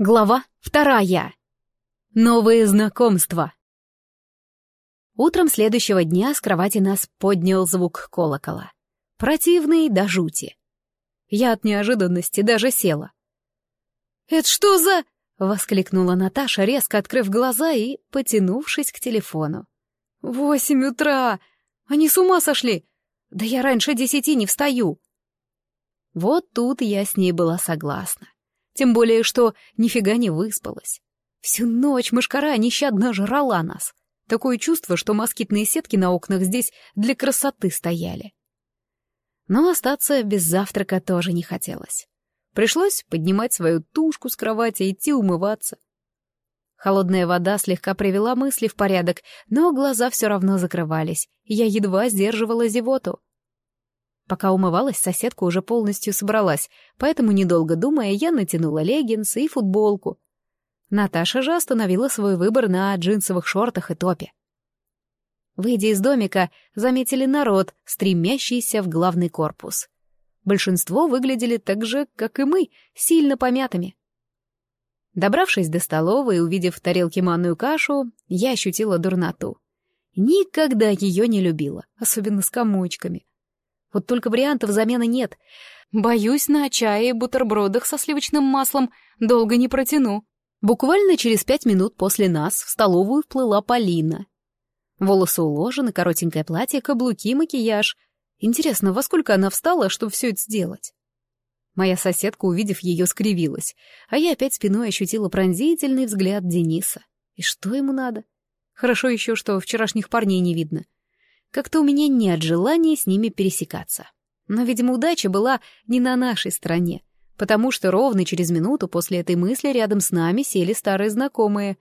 Глава вторая. Новые знакомства. Утром следующего дня с кровати нас поднял звук колокола. Противный до жути. Я от неожиданности даже села. «Это что за...» — воскликнула Наташа, резко открыв глаза и потянувшись к телефону. «Восемь утра! Они с ума сошли! Да я раньше десяти не встаю!» Вот тут я с ней была согласна. Тем более, что нифига не выспалась. Всю ночь мышкара нещадно жрала нас. Такое чувство, что москитные сетки на окнах здесь для красоты стояли. Но остаться без завтрака тоже не хотелось. Пришлось поднимать свою тушку с кровати и идти умываться. Холодная вода слегка привела мысли в порядок, но глаза все равно закрывались, и я едва сдерживала зевоту. Пока умывалась, соседка уже полностью собралась, поэтому, недолго думая, я натянула леггинсы и футболку. Наташа же остановила свой выбор на джинсовых шортах и топе. Выйдя из домика, заметили народ, стремящийся в главный корпус. Большинство выглядели так же, как и мы, сильно помятыми. Добравшись до столовой и увидев в тарелке манную кашу, я ощутила дурноту. Никогда ее не любила, особенно с комочками. Вот только вариантов замены нет. Боюсь, на чае и бутербродах со сливочным маслом долго не протяну. Буквально через пять минут после нас в столовую вплыла Полина. Волосы уложены, коротенькое платье, каблуки, макияж. Интересно, во сколько она встала, чтобы все это сделать? Моя соседка, увидев ее, скривилась, а я опять спиной ощутила пронзительный взгляд Дениса. И что ему надо? Хорошо еще, что вчерашних парней не видно. Как-то у меня нет желания с ними пересекаться. Но, видимо, удача была не на нашей стороне, потому что ровно через минуту после этой мысли рядом с нами сели старые знакомые.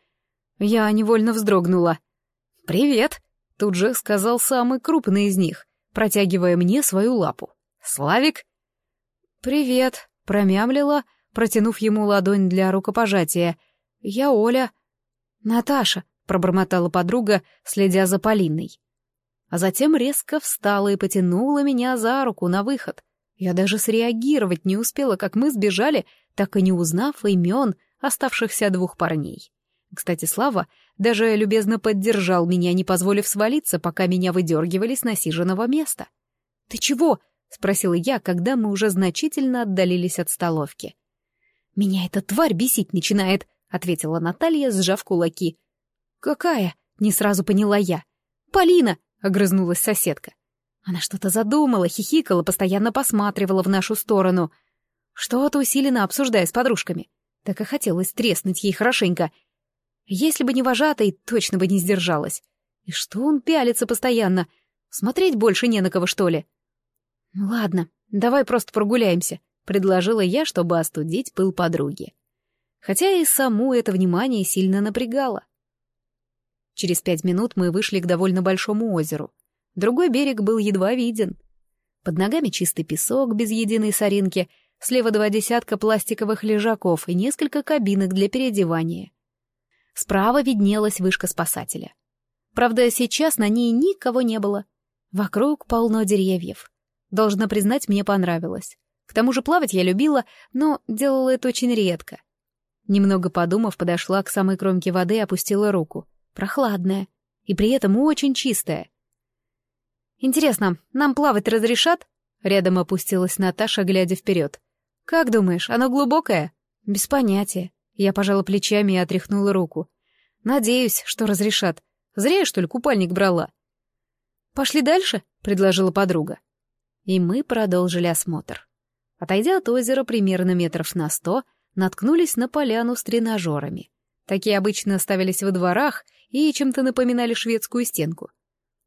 Я невольно вздрогнула. «Привет!» — тут же сказал самый крупный из них, протягивая мне свою лапу. «Славик?» «Привет!» — промямлила, протянув ему ладонь для рукопожатия. «Я Оля». «Наташа», — пробормотала подруга, следя за Полиной а затем резко встала и потянула меня за руку на выход. Я даже среагировать не успела, как мы сбежали, так и не узнав имен оставшихся двух парней. Кстати, Слава даже любезно поддержал меня, не позволив свалиться, пока меня выдергивали с насиженного места. «Ты чего?» — спросила я, когда мы уже значительно отдалились от столовки. «Меня эта тварь бесить начинает», — ответила Наталья, сжав кулаки. «Какая?» — не сразу поняла я. «Полина!» — огрызнулась соседка. Она что-то задумала, хихикала, постоянно посматривала в нашу сторону. Что-то усиленно обсуждая с подружками. Так и хотелось треснуть ей хорошенько. Если бы не вожатый, точно бы не сдержалась. И что он пялится постоянно? Смотреть больше не на кого, что ли? «Ну ладно, давай просто прогуляемся», — предложила я, чтобы остудить пыл подруги. Хотя и саму это внимание сильно напрягало. Через пять минут мы вышли к довольно большому озеру. Другой берег был едва виден. Под ногами чистый песок без единой соринки, слева два десятка пластиковых лежаков и несколько кабинок для переодевания. Справа виднелась вышка спасателя. Правда, сейчас на ней никого не было. Вокруг полно деревьев. Должна признать, мне понравилось. К тому же плавать я любила, но делала это очень редко. Немного подумав, подошла к самой кромке воды и опустила руку прохладная и при этом очень чистая. «Интересно, нам плавать разрешат?» Рядом опустилась Наташа, глядя вперед. «Как думаешь, оно глубокое?» «Без понятия». Я пожала плечами и отряхнула руку. «Надеюсь, что разрешат. Зря я, что ли, купальник брала?» «Пошли дальше?» — предложила подруга. И мы продолжили осмотр. Отойдя от озера примерно метров на сто, наткнулись на поляну с тренажерами. Такие обычно ставились во дворах и чем-то напоминали шведскую стенку.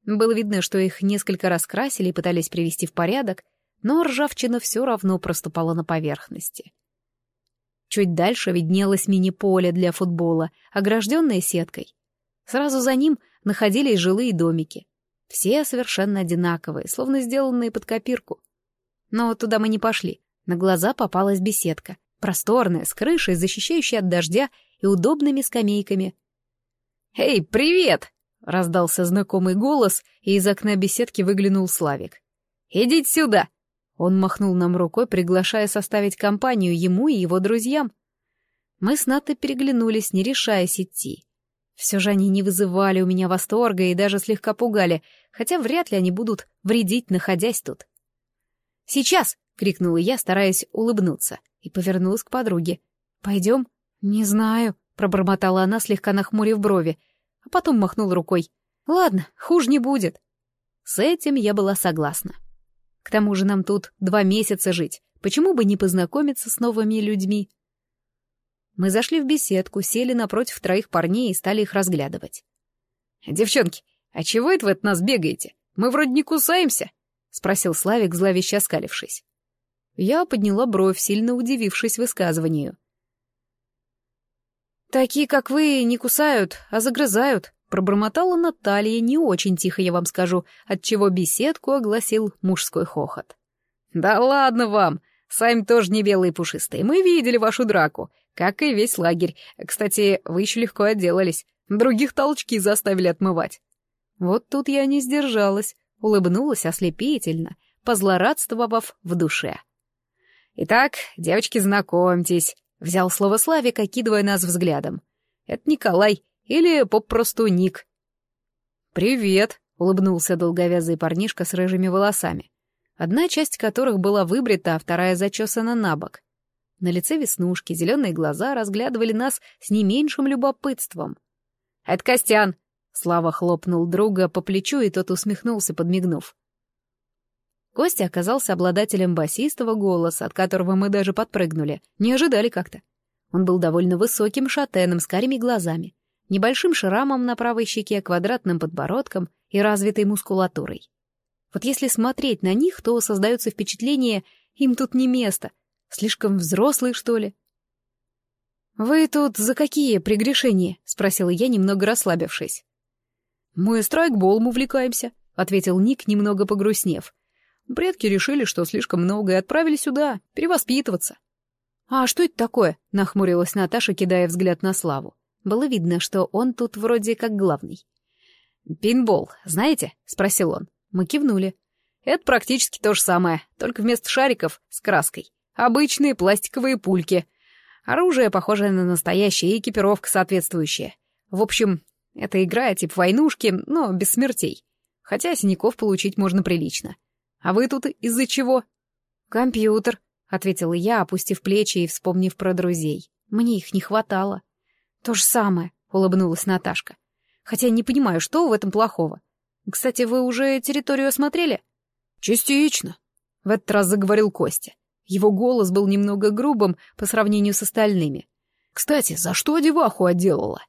Было видно, что их несколько раз красили и пытались привести в порядок, но ржавчина все равно проступала на поверхности. Чуть дальше виднелось мини-поле для футбола, огражденное сеткой. Сразу за ним находились жилые домики. Все совершенно одинаковые, словно сделанные под копирку. Но туда мы не пошли. На глаза попалась беседка, просторная, с крышей, защищающей от дождя и удобными скамейками — «Эй, привет!» — раздался знакомый голос, и из окна беседки выглянул Славик. «Идите сюда!» Он махнул нам рукой, приглашая составить компанию ему и его друзьям. Мы с Натой переглянулись, не решаясь идти. Все же они не вызывали у меня восторга и даже слегка пугали, хотя вряд ли они будут вредить, находясь тут. «Сейчас!» — крикнула я, стараясь улыбнуться, и повернулась к подруге. «Пойдем?» «Не знаю», — пробормотала она, слегка нахмурив брови, а потом махнула рукой. «Ладно, хуже не будет». С этим я была согласна. К тому же нам тут два месяца жить, почему бы не познакомиться с новыми людьми? Мы зашли в беседку, сели напротив троих парней и стали их разглядывать. «Девчонки, а чего это вы от нас бегаете? Мы вроде не кусаемся?» — спросил Славик, зловеще оскалившись. Я подняла бровь, сильно удивившись высказыванию. «Такие, как вы, не кусают, а загрызают», — пробормотала Наталья не очень тихо, я вам скажу, отчего беседку огласил мужской хохот. «Да ладно вам! Сами тоже не белые пушистые. Мы видели вашу драку, как и весь лагерь. Кстати, вы еще легко отделались. Других толчки заставили отмывать». Вот тут я не сдержалась, улыбнулась ослепительно, позлорадствовав в душе. «Итак, девочки, знакомьтесь», — взял слово Славик, окидывая нас взглядом. «Это Николай, или попросту Ник». «Привет», — улыбнулся долговязый парнишка с рыжими волосами, одна часть которых была выбрита, а вторая зачесана на бок. На лице веснушки, зеленые глаза разглядывали нас с не меньшим любопытством. «Это Костян!» — Слава хлопнул друга по плечу, и тот усмехнулся, подмигнув. Костя оказался обладателем басистого голоса, от которого мы даже подпрыгнули. Не ожидали как-то. Он был довольно высоким шатеном с карими глазами, небольшим шрамом на правой щеке, квадратным подбородком и развитой мускулатурой. Вот если смотреть на них, то создается впечатление, им тут не место. Слишком взрослые, что ли? «Вы тут за какие прегрешения?» — спросила я, немного расслабившись. «Мы страйкболом увлекаемся», — ответил Ник, немного погрустнев. Предки решили, что слишком много, и отправили сюда, перевоспитываться. «А что это такое?» — нахмурилась Наташа, кидая взгляд на Славу. Было видно, что он тут вроде как главный. «Пинбол, знаете?» — спросил он. Мы кивнули. «Это практически то же самое, только вместо шариков с краской. Обычные пластиковые пульки. Оружие, похожее на настоящее, и экипировка соответствующая. В общем, это игра типа войнушки, но без смертей. Хотя синяков получить можно прилично. А вы тут из-за чего?» «Компьютер», — ответила я, опустив плечи и вспомнив про друзей. «Мне их не хватало». «То же самое», — улыбнулась Наташка. «Хотя не понимаю, что в этом плохого. Кстати, вы уже территорию осмотрели?» «Частично», — в этот раз заговорил Костя. Его голос был немного грубым по сравнению с остальными. «Кстати, за что деваху отделала?»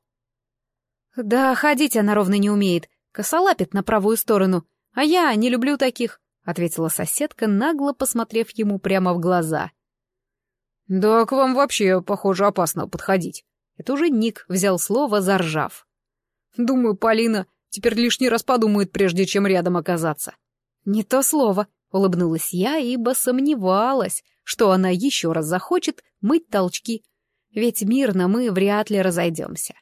«Да ходить она ровно не умеет, косолапит на правую сторону, а я не люблю таких. — ответила соседка, нагло посмотрев ему прямо в глаза. «Да к вам вообще, похоже, опасно подходить». Это уже Ник взял слово, заржав. «Думаю, Полина теперь лишний раз подумает, прежде чем рядом оказаться». «Не то слово», — улыбнулась я, ибо сомневалась, что она еще раз захочет мыть толчки, ведь мирно мы вряд ли разойдемся.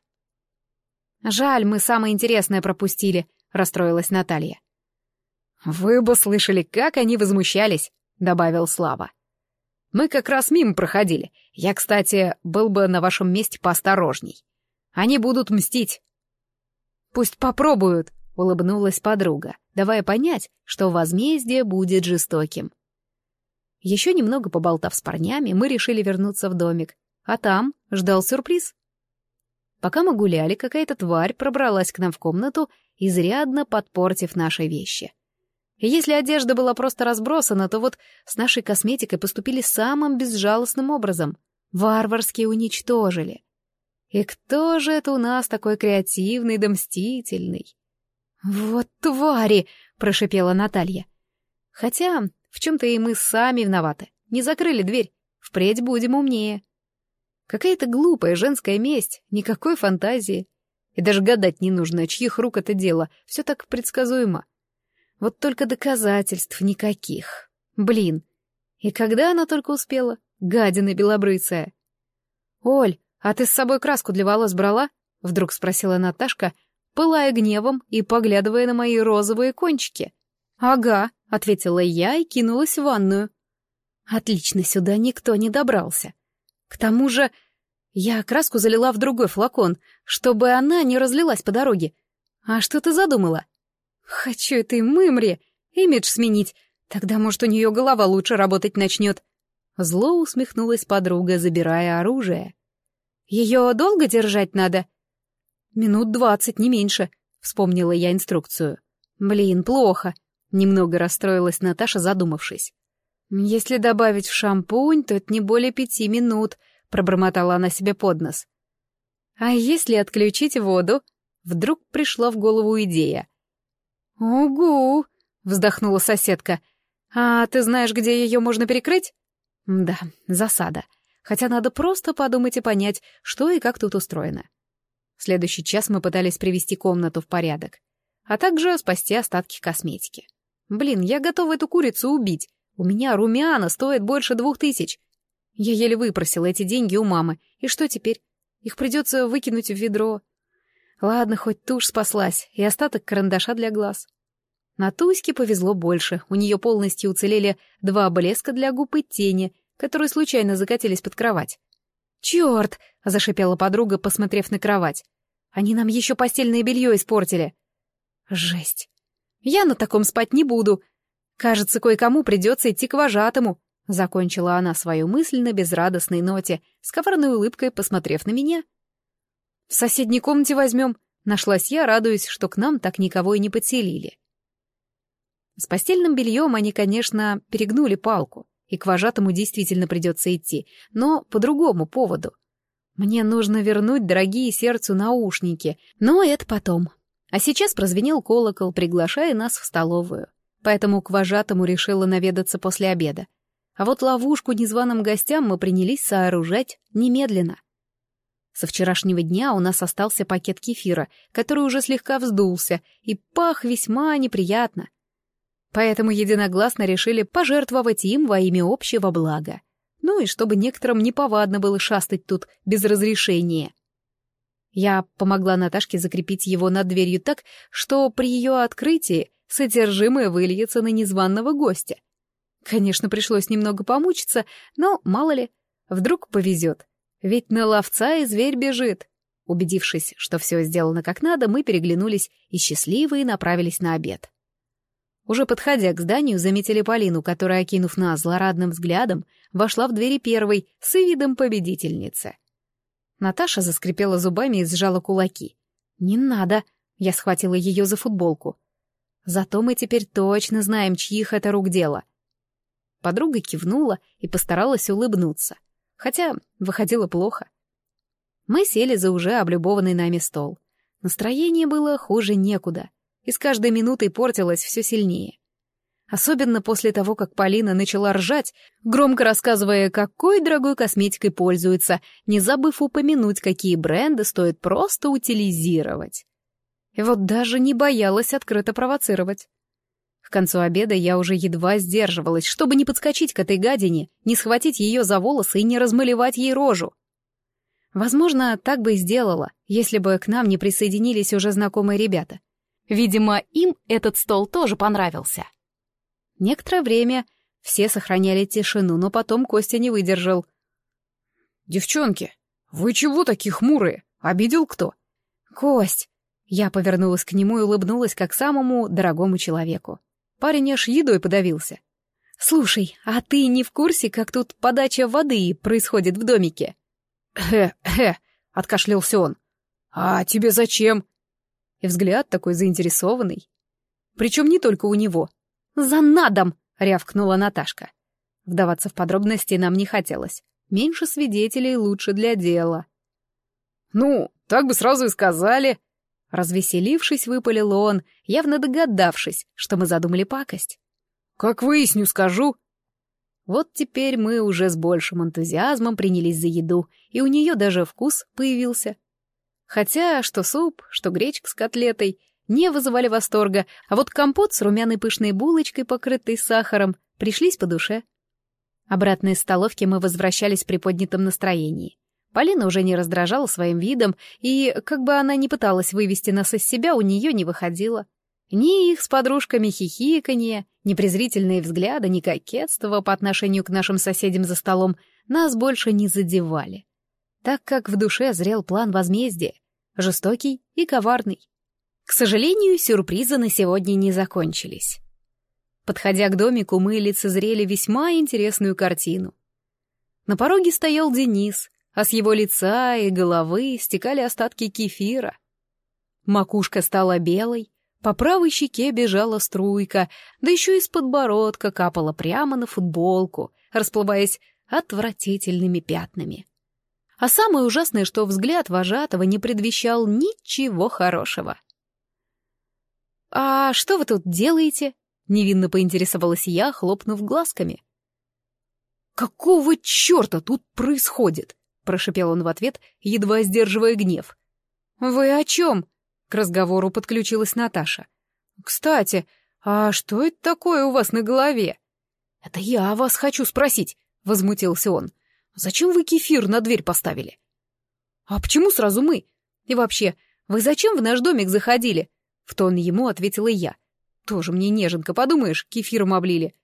«Жаль, мы самое интересное пропустили», — расстроилась Наталья. «Вы бы слышали, как они возмущались», — добавил Слава. «Мы как раз мимо проходили. Я, кстати, был бы на вашем месте поосторожней. Они будут мстить». «Пусть попробуют», — улыбнулась подруга, давая понять, что возмездие будет жестоким. Еще немного поболтав с парнями, мы решили вернуться в домик, а там ждал сюрприз. Пока мы гуляли, какая-то тварь пробралась к нам в комнату, изрядно подпортив наши вещи. И если одежда была просто разбросана, то вот с нашей косметикой поступили самым безжалостным образом. Варварски уничтожили. И кто же это у нас такой креативный да мстительный? «Вот твари!» — прошипела Наталья. «Хотя в чем-то и мы сами виноваты. Не закрыли дверь. Впредь будем умнее». Какая-то глупая женская месть, никакой фантазии. И даже гадать не нужно, чьих рук это дело, все так предсказуемо. Вот только доказательств никаких. Блин. И когда она только успела? Гадина белобрысая. «Оль, а ты с собой краску для волос брала?» — вдруг спросила Наташка, пылая гневом и поглядывая на мои розовые кончики. «Ага», — ответила я и кинулась в ванную. Отлично, сюда никто не добрался. К тому же... Я краску залила в другой флакон, чтобы она не разлилась по дороге. А что ты задумала? Хочу этой мымре имидж сменить, тогда, может, у нее голова лучше работать начнет. Зло усмехнулась подруга, забирая оружие. Ее долго держать надо? Минут двадцать, не меньше, вспомнила я инструкцию. Блин, плохо. Немного расстроилась Наташа, задумавшись. «Если добавить в шампунь, то это не более пяти минут», — пробормотала она себе под нос. «А если отключить воду?» Вдруг пришла в голову идея. «Угу!» — вздохнула соседка. «А ты знаешь, где ее можно перекрыть?» «Да, засада. Хотя надо просто подумать и понять, что и как тут устроено». В следующий час мы пытались привести комнату в порядок, а также спасти остатки косметики. Блин, я готова эту курицу убить. У меня румяна стоят больше двух тысяч. Я еле выпросила эти деньги у мамы. И что теперь? Их придется выкинуть в ведро. Ладно, хоть тушь спаслась, и остаток карандаша для глаз. На Туське повезло больше. У нее полностью уцелели два блеска для губ и тени, которые случайно закатились под кровать. «Черт!» — зашипела подруга, посмотрев на кровать. «Они нам еще постельное белье испортили». «Жесть! Я на таком спать не буду. Кажется, кое-кому придется идти к вожатому. Закончила она свою мысль на безрадостной ноте, с коварной улыбкой посмотрев на меня. В соседней комнате возьмем. Нашлась я, радуясь, что к нам так никого и не подселили. С постельным бельем они, конечно, перегнули палку, и к вожатому действительно придется идти, но по другому поводу. Мне нужно вернуть дорогие сердцу наушники, но это потом. А сейчас прозвенел колокол, приглашая нас в столовую. Поэтому к вожатому решила наведаться после обеда. А вот ловушку незваным гостям мы принялись сооружать немедленно. Со вчерашнего дня у нас остался пакет кефира, который уже слегка вздулся и пах весьма неприятно. Поэтому единогласно решили пожертвовать им во имя общего блага. Ну и чтобы некоторым неповадно было шастать тут без разрешения. Я помогла Наташке закрепить его над дверью так, что при ее открытии содержимое выльется на незваного гостя. Конечно, пришлось немного помучиться, но мало ли, вдруг повезет. Ведь на ловца и зверь бежит. Убедившись, что все сделано как надо, мы переглянулись и счастливые направились на обед. Уже подходя к зданию, заметили Полину, которая, окинув нас злорадным взглядом, вошла в двери первой с видом победительницы — Наташа заскрипела зубами и сжала кулаки. «Не надо!» — я схватила ее за футболку. «Зато мы теперь точно знаем, чьих это рук дело». Подруга кивнула и постаралась улыбнуться, хотя выходило плохо. Мы сели за уже облюбованный нами стол. Настроение было хуже некуда, и с каждой минутой портилось все сильнее. Особенно после того, как Полина начала ржать, громко рассказывая, какой дорогой косметикой пользуется, не забыв упомянуть, какие бренды стоит просто утилизировать. И вот даже не боялась открыто провоцировать. К концу обеда я уже едва сдерживалась, чтобы не подскочить к этой гадине, не схватить ее за волосы и не размалевать ей рожу. Возможно, так бы и сделала, если бы к нам не присоединились уже знакомые ребята. Видимо, им этот стол тоже понравился. Некоторое время все сохраняли тишину, но потом Костя не выдержал. «Девчонки, вы чего такие хмурые? Обидел кто?» «Кость!» Я повернулась к нему и улыбнулась как самому дорогому человеку. Парень аж едой подавился. «Слушай, а ты не в курсе, как тут подача воды происходит в домике?» «Хе-хе», — откашлялся он. «А тебе зачем?» И взгляд такой заинтересованный. Причем не только у него. «За надом!» — рявкнула Наташка. Вдаваться в подробности нам не хотелось. Меньше свидетелей лучше для дела. «Ну, так бы сразу и сказали!» Развеселившись, выпалил он, явно догадавшись, что мы задумали пакость. «Как выясню, скажу!» Вот теперь мы уже с большим энтузиазмом принялись за еду, и у нее даже вкус появился. Хотя что суп, что гречка с котлетой, не вызывали восторга, а вот компот с румяной пышной булочкой, покрытой сахаром, пришлись по душе. Обратно из столовки мы возвращались при поднятом настроении. Полина уже не раздражала своим видом, и, как бы она ни пыталась вывести нас из себя, у нее не выходило. Ни их с подружками хихиканье, ни презрительные взгляды, ни кокетство по отношению к нашим соседям за столом нас больше не задевали. так как в душе зрел план возмездия, жестокий и коварный. К сожалению, сюрпризы на сегодня не закончились. Подходя к домику, мы лицезрели весьма интересную картину. На пороге стоял Денис, а с его лица и головы стекали остатки кефира. Макушка стала белой, по правой щеке бежала струйка, да еще из подбородка капала прямо на футболку, расплываясь отвратительными пятнами. А самое ужасное, что взгляд вожатого не предвещал ничего хорошего. «А что вы тут делаете?» — невинно поинтересовалась я, хлопнув глазками. «Какого черта тут происходит?» — прошипел он в ответ, едва сдерживая гнев. «Вы о чем?» — к разговору подключилась Наташа. «Кстати, а что это такое у вас на голове?» «Это я вас хочу спросить», — возмутился он. «Зачем вы кефир на дверь поставили?» «А почему сразу мы? И вообще, вы зачем в наш домик заходили?» В тон ему ответила я. «Тоже мне неженка, подумаешь, кефиром облили.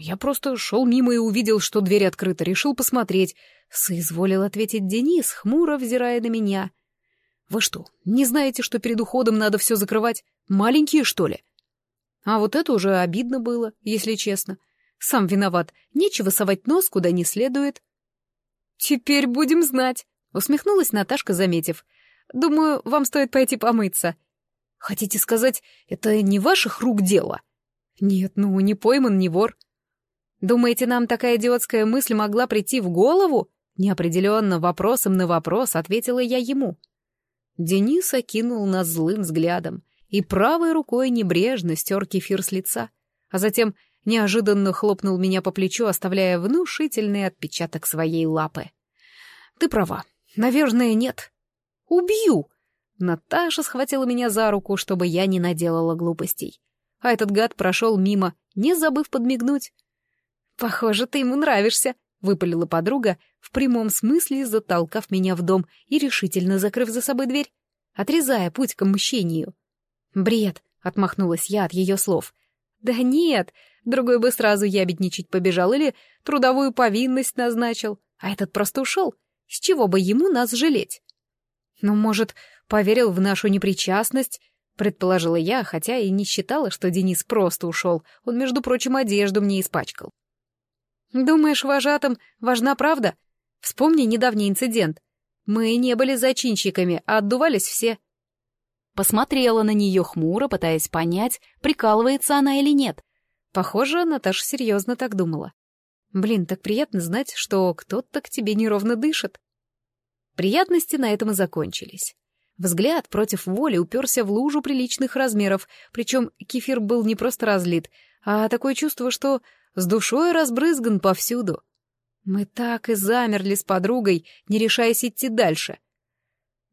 Я просто шел мимо и увидел, что дверь открыта, решил посмотреть. Соизволил ответить Денис, хмуро взирая на меня. «Вы что, не знаете, что перед уходом надо все закрывать? Маленькие, что ли?» А вот это уже обидно было, если честно. Сам виноват, нечего совать нос куда не следует. «Теперь будем знать», — усмехнулась Наташка, заметив. «Думаю, вам стоит пойти помыться». «Хотите сказать, это не ваших рук дело?» «Нет, ну, не пойман, не вор». Думаете, нам такая идиотская мысль могла прийти в голову? Неопределенно вопросом на вопрос ответила я ему. Денис окинул нас злым взглядом и правой рукой небрежно стер кефир с лица, а затем неожиданно хлопнул меня по плечу, оставляя внушительный отпечаток своей лапы. «Ты права. Наверное, нет. Убью!» Наташа схватила меня за руку, чтобы я не наделала глупостей. А этот гад прошел мимо, не забыв подмигнуть. «Похоже, ты ему нравишься», — выпалила подруга, в прямом смысле затолкав меня в дом и решительно закрыв за собой дверь, отрезая путь к мщению. «Бред», — отмахнулась я от ее слов. «Да нет, другой бы сразу ябедничать побежал или трудовую повинность назначил, а этот просто ушел. С чего бы ему нас жалеть?» «Ну, может, поверил в нашу непричастность?» — предположила я, хотя и не считала, что Денис просто ушел. Он, между прочим, одежду мне испачкал. Думаешь, вожатым важна правда? Вспомни недавний инцидент. Мы не были зачинщиками, а отдувались все. Посмотрела на нее хмуро, пытаясь понять, прикалывается она или нет. Похоже, Наташа серьезно так думала. Блин, так приятно знать, что кто-то к тебе неровно дышит. Приятности на этом и закончились. Взгляд против воли уперся в лужу приличных размеров, причем кефир был не просто разлит, а такое чувство, что с душой разбрызган повсюду. Мы так и замерли с подругой, не решаясь идти дальше.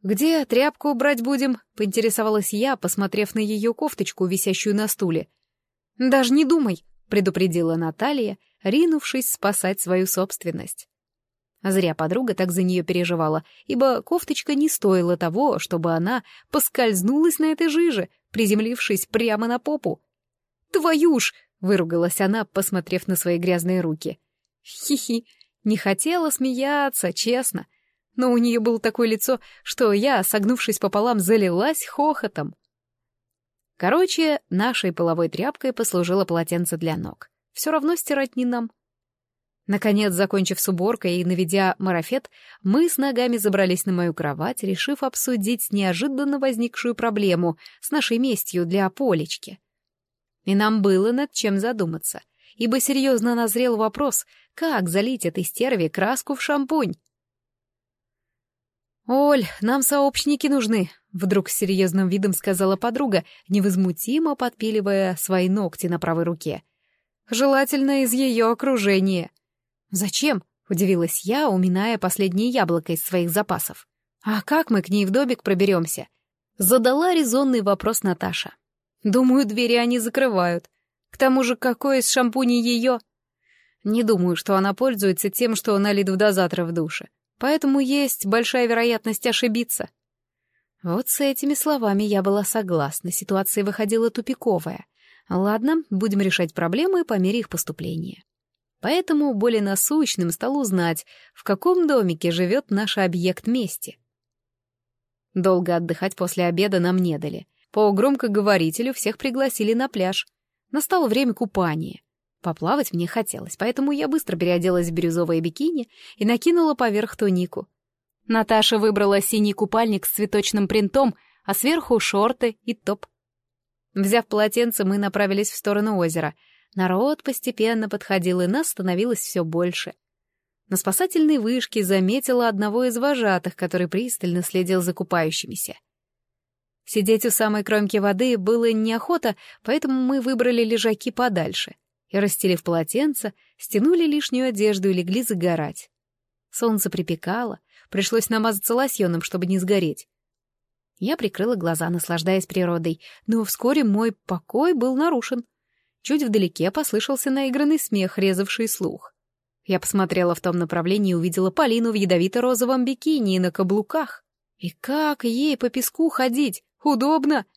«Где тряпку брать будем?» — поинтересовалась я, посмотрев на ее кофточку, висящую на стуле. «Даже не думай», — предупредила Наталья, ринувшись спасать свою собственность. Зря подруга так за нее переживала, ибо кофточка не стоила того, чтобы она поскользнулась на этой жиже, приземлившись прямо на попу. «Твою ж!» Выругалась она, посмотрев на свои грязные руки. Хи-хи, не хотела смеяться, честно. Но у нее было такое лицо, что я, согнувшись пополам, залилась хохотом. Короче, нашей половой тряпкой послужило полотенце для ног. Все равно стирать не нам. Наконец, закончив с уборкой и наведя марафет, мы с ногами забрались на мою кровать, решив обсудить неожиданно возникшую проблему с нашей местью для Полечки. И нам было над чем задуматься, ибо серьезно назрел вопрос, как залить этой стерве краску в шампунь. «Оль, нам сообщники нужны», — вдруг с серьезным видом сказала подруга, невозмутимо подпиливая свои ногти на правой руке. «Желательно из ее окружения». «Зачем?» — удивилась я, уминая последнее яблоко из своих запасов. «А как мы к ней в домик проберемся?» Задала резонный вопрос Наташа. Думаю, двери они закрывают. К тому же, какой из шампуней ее? Не думаю, что она пользуется тем, что налит в дозатор в душе. Поэтому есть большая вероятность ошибиться. Вот с этими словами я была согласна, ситуация выходила тупиковая. Ладно, будем решать проблемы по мере их поступления. Поэтому более насущным стал узнать, в каком домике живет наш объект мести. Долго отдыхать после обеда нам не дали. По громкоговорителю всех пригласили на пляж. Настало время купания. Поплавать мне хотелось, поэтому я быстро переоделась в бирюзовое бикини и накинула поверх тунику. Наташа выбрала синий купальник с цветочным принтом, а сверху шорты и топ. Взяв полотенце, мы направились в сторону озера. Народ постепенно подходил, и нас становилось все больше. На спасательной вышке заметила одного из вожатых, который пристально следил за купающимися. Сидеть у самой кромки воды было неохота, поэтому мы выбрали лежаки подальше — и, расстелив полотенце, стянули лишнюю одежду и легли загорать. Солнце припекало, пришлось намазаться лосьоном, чтобы не сгореть. Я прикрыла глаза, наслаждаясь природой, но вскоре мой покой был нарушен. Чуть вдалеке послышался наигранный смех, резавший слух. Я посмотрела в том направлении и увидела Полину в ядовито-розовом бикини и на каблуках. И как ей по песку ходить? Удобно!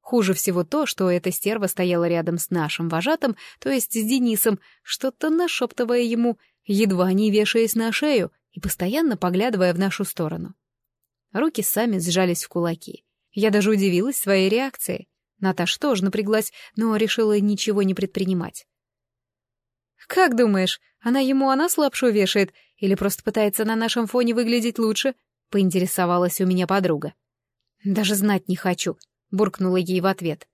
Хуже всего то, что эта стерва стояла рядом с нашим вожатым, то есть с Денисом, что-то нашептывая ему, едва не вешаясь на шею и постоянно поглядывая в нашу сторону. Руки сами сжались в кулаки. Я даже удивилась своей реакцией. Наташа тоже напряглась, но решила ничего не предпринимать. «Как думаешь, она ему о нас лапшу вешает или просто пытается на нашем фоне выглядеть лучше?» — поинтересовалась у меня подруга. «Даже знать не хочу», буркнула ей в ответ.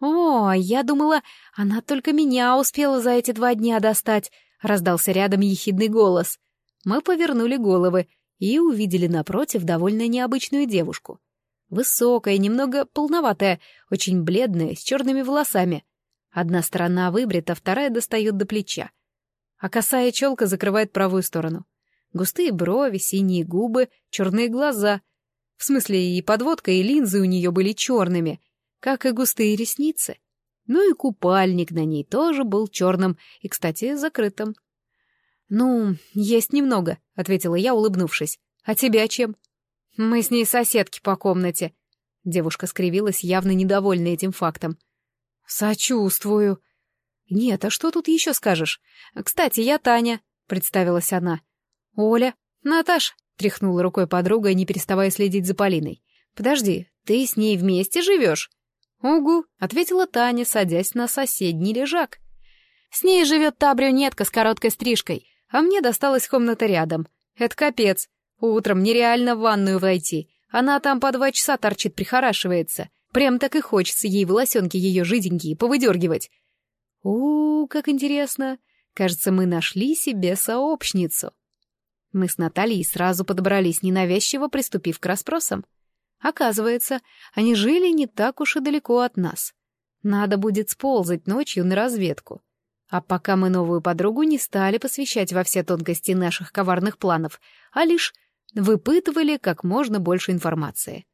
«О, я думала, она только меня успела за эти два дня достать», — раздался рядом ехидный голос. Мы повернули головы и увидели напротив довольно необычную девушку. Высокая, немного полноватая, очень бледная, с черными волосами. Одна сторона выбрита, вторая достает до плеча. А косая челка закрывает правую сторону. Густые брови, синие губы, черные глаза — в смысле, и подводка, и линзы у нее были черными, как и густые ресницы. Ну и купальник на ней тоже был черным и, кстати, закрытым. «Ну, есть немного», — ответила я, улыбнувшись. «А тебя чем?» «Мы с ней соседки по комнате». Девушка скривилась, явно недовольна этим фактом. «Сочувствую». «Нет, а что тут еще скажешь? Кстати, я Таня», — представилась она. «Оля, Наташ, — тряхнула рукой подруга, не переставая следить за Полиной. «Подожди, ты с ней вместе живешь?» «Угу», — ответила Таня, садясь на соседний лежак. «С ней живет та брюнетка с короткой стрижкой, а мне досталась комната рядом. Это капец. Утром нереально в ванную войти. Она там по два часа торчит, прихорашивается. Прям так и хочется ей волосенки ее жиденькие повыдергивать. у, -у как интересно. Кажется, мы нашли себе сообщницу». Мы с Натальей сразу подобрались, ненавязчиво приступив к расспросам. Оказывается, они жили не так уж и далеко от нас. Надо будет сползать ночью на разведку. А пока мы новую подругу не стали посвящать во все тонкости наших коварных планов, а лишь выпытывали как можно больше информации.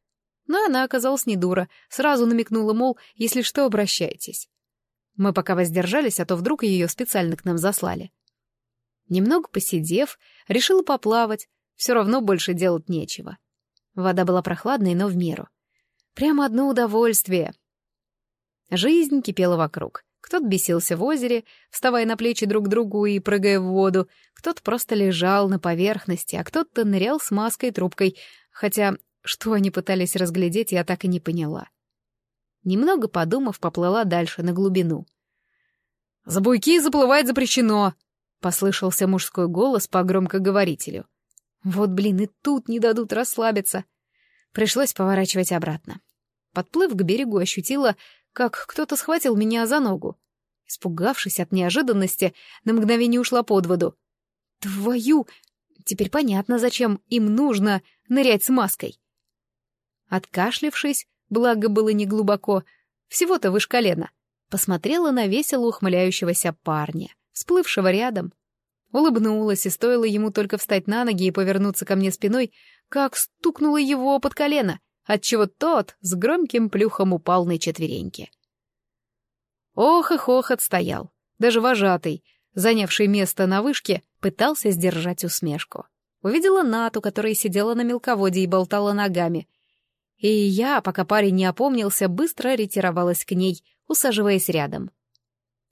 Но она оказалась не дура, сразу намекнула, мол, если что, обращайтесь. Мы пока воздержались, а то вдруг ее специально к нам заслали. Немного посидев, решила поплавать, все равно больше делать нечего. Вода была прохладной, но в меру. Прямо одно удовольствие. Жизнь кипела вокруг. Кто-то бесился в озере, вставая на плечи друг другу и прыгая в воду, кто-то просто лежал на поверхности, а кто-то нырял с маской и трубкой, хотя что они пытались разглядеть, я так и не поняла. Немного подумав, поплыла дальше, на глубину. «За буйки заплывать запрещено!» — послышался мужской голос по громкоговорителю. Вот, блин, и тут не дадут расслабиться. Пришлось поворачивать обратно. Подплыв к берегу, ощутила, как кто-то схватил меня за ногу. Испугавшись от неожиданности, на мгновение ушла под воду. «Твою! Теперь понятно, зачем им нужно нырять с маской». Откашлившись, благо было неглубоко, всего-то выше колена, посмотрела на весело ухмыляющегося парня всплывшего рядом. Улыбнулась, и стоило ему только встать на ноги и повернуться ко мне спиной, как стукнула его под колено, отчего тот с громким плюхом упал на четвереньки. Ох и хохот стоял. Даже вожатый, занявший место на вышке, пытался сдержать усмешку. Увидела Нату, которая сидела на мелководье и болтала ногами. И я, пока парень не опомнился, быстро ретировалась к ней, усаживаясь рядом.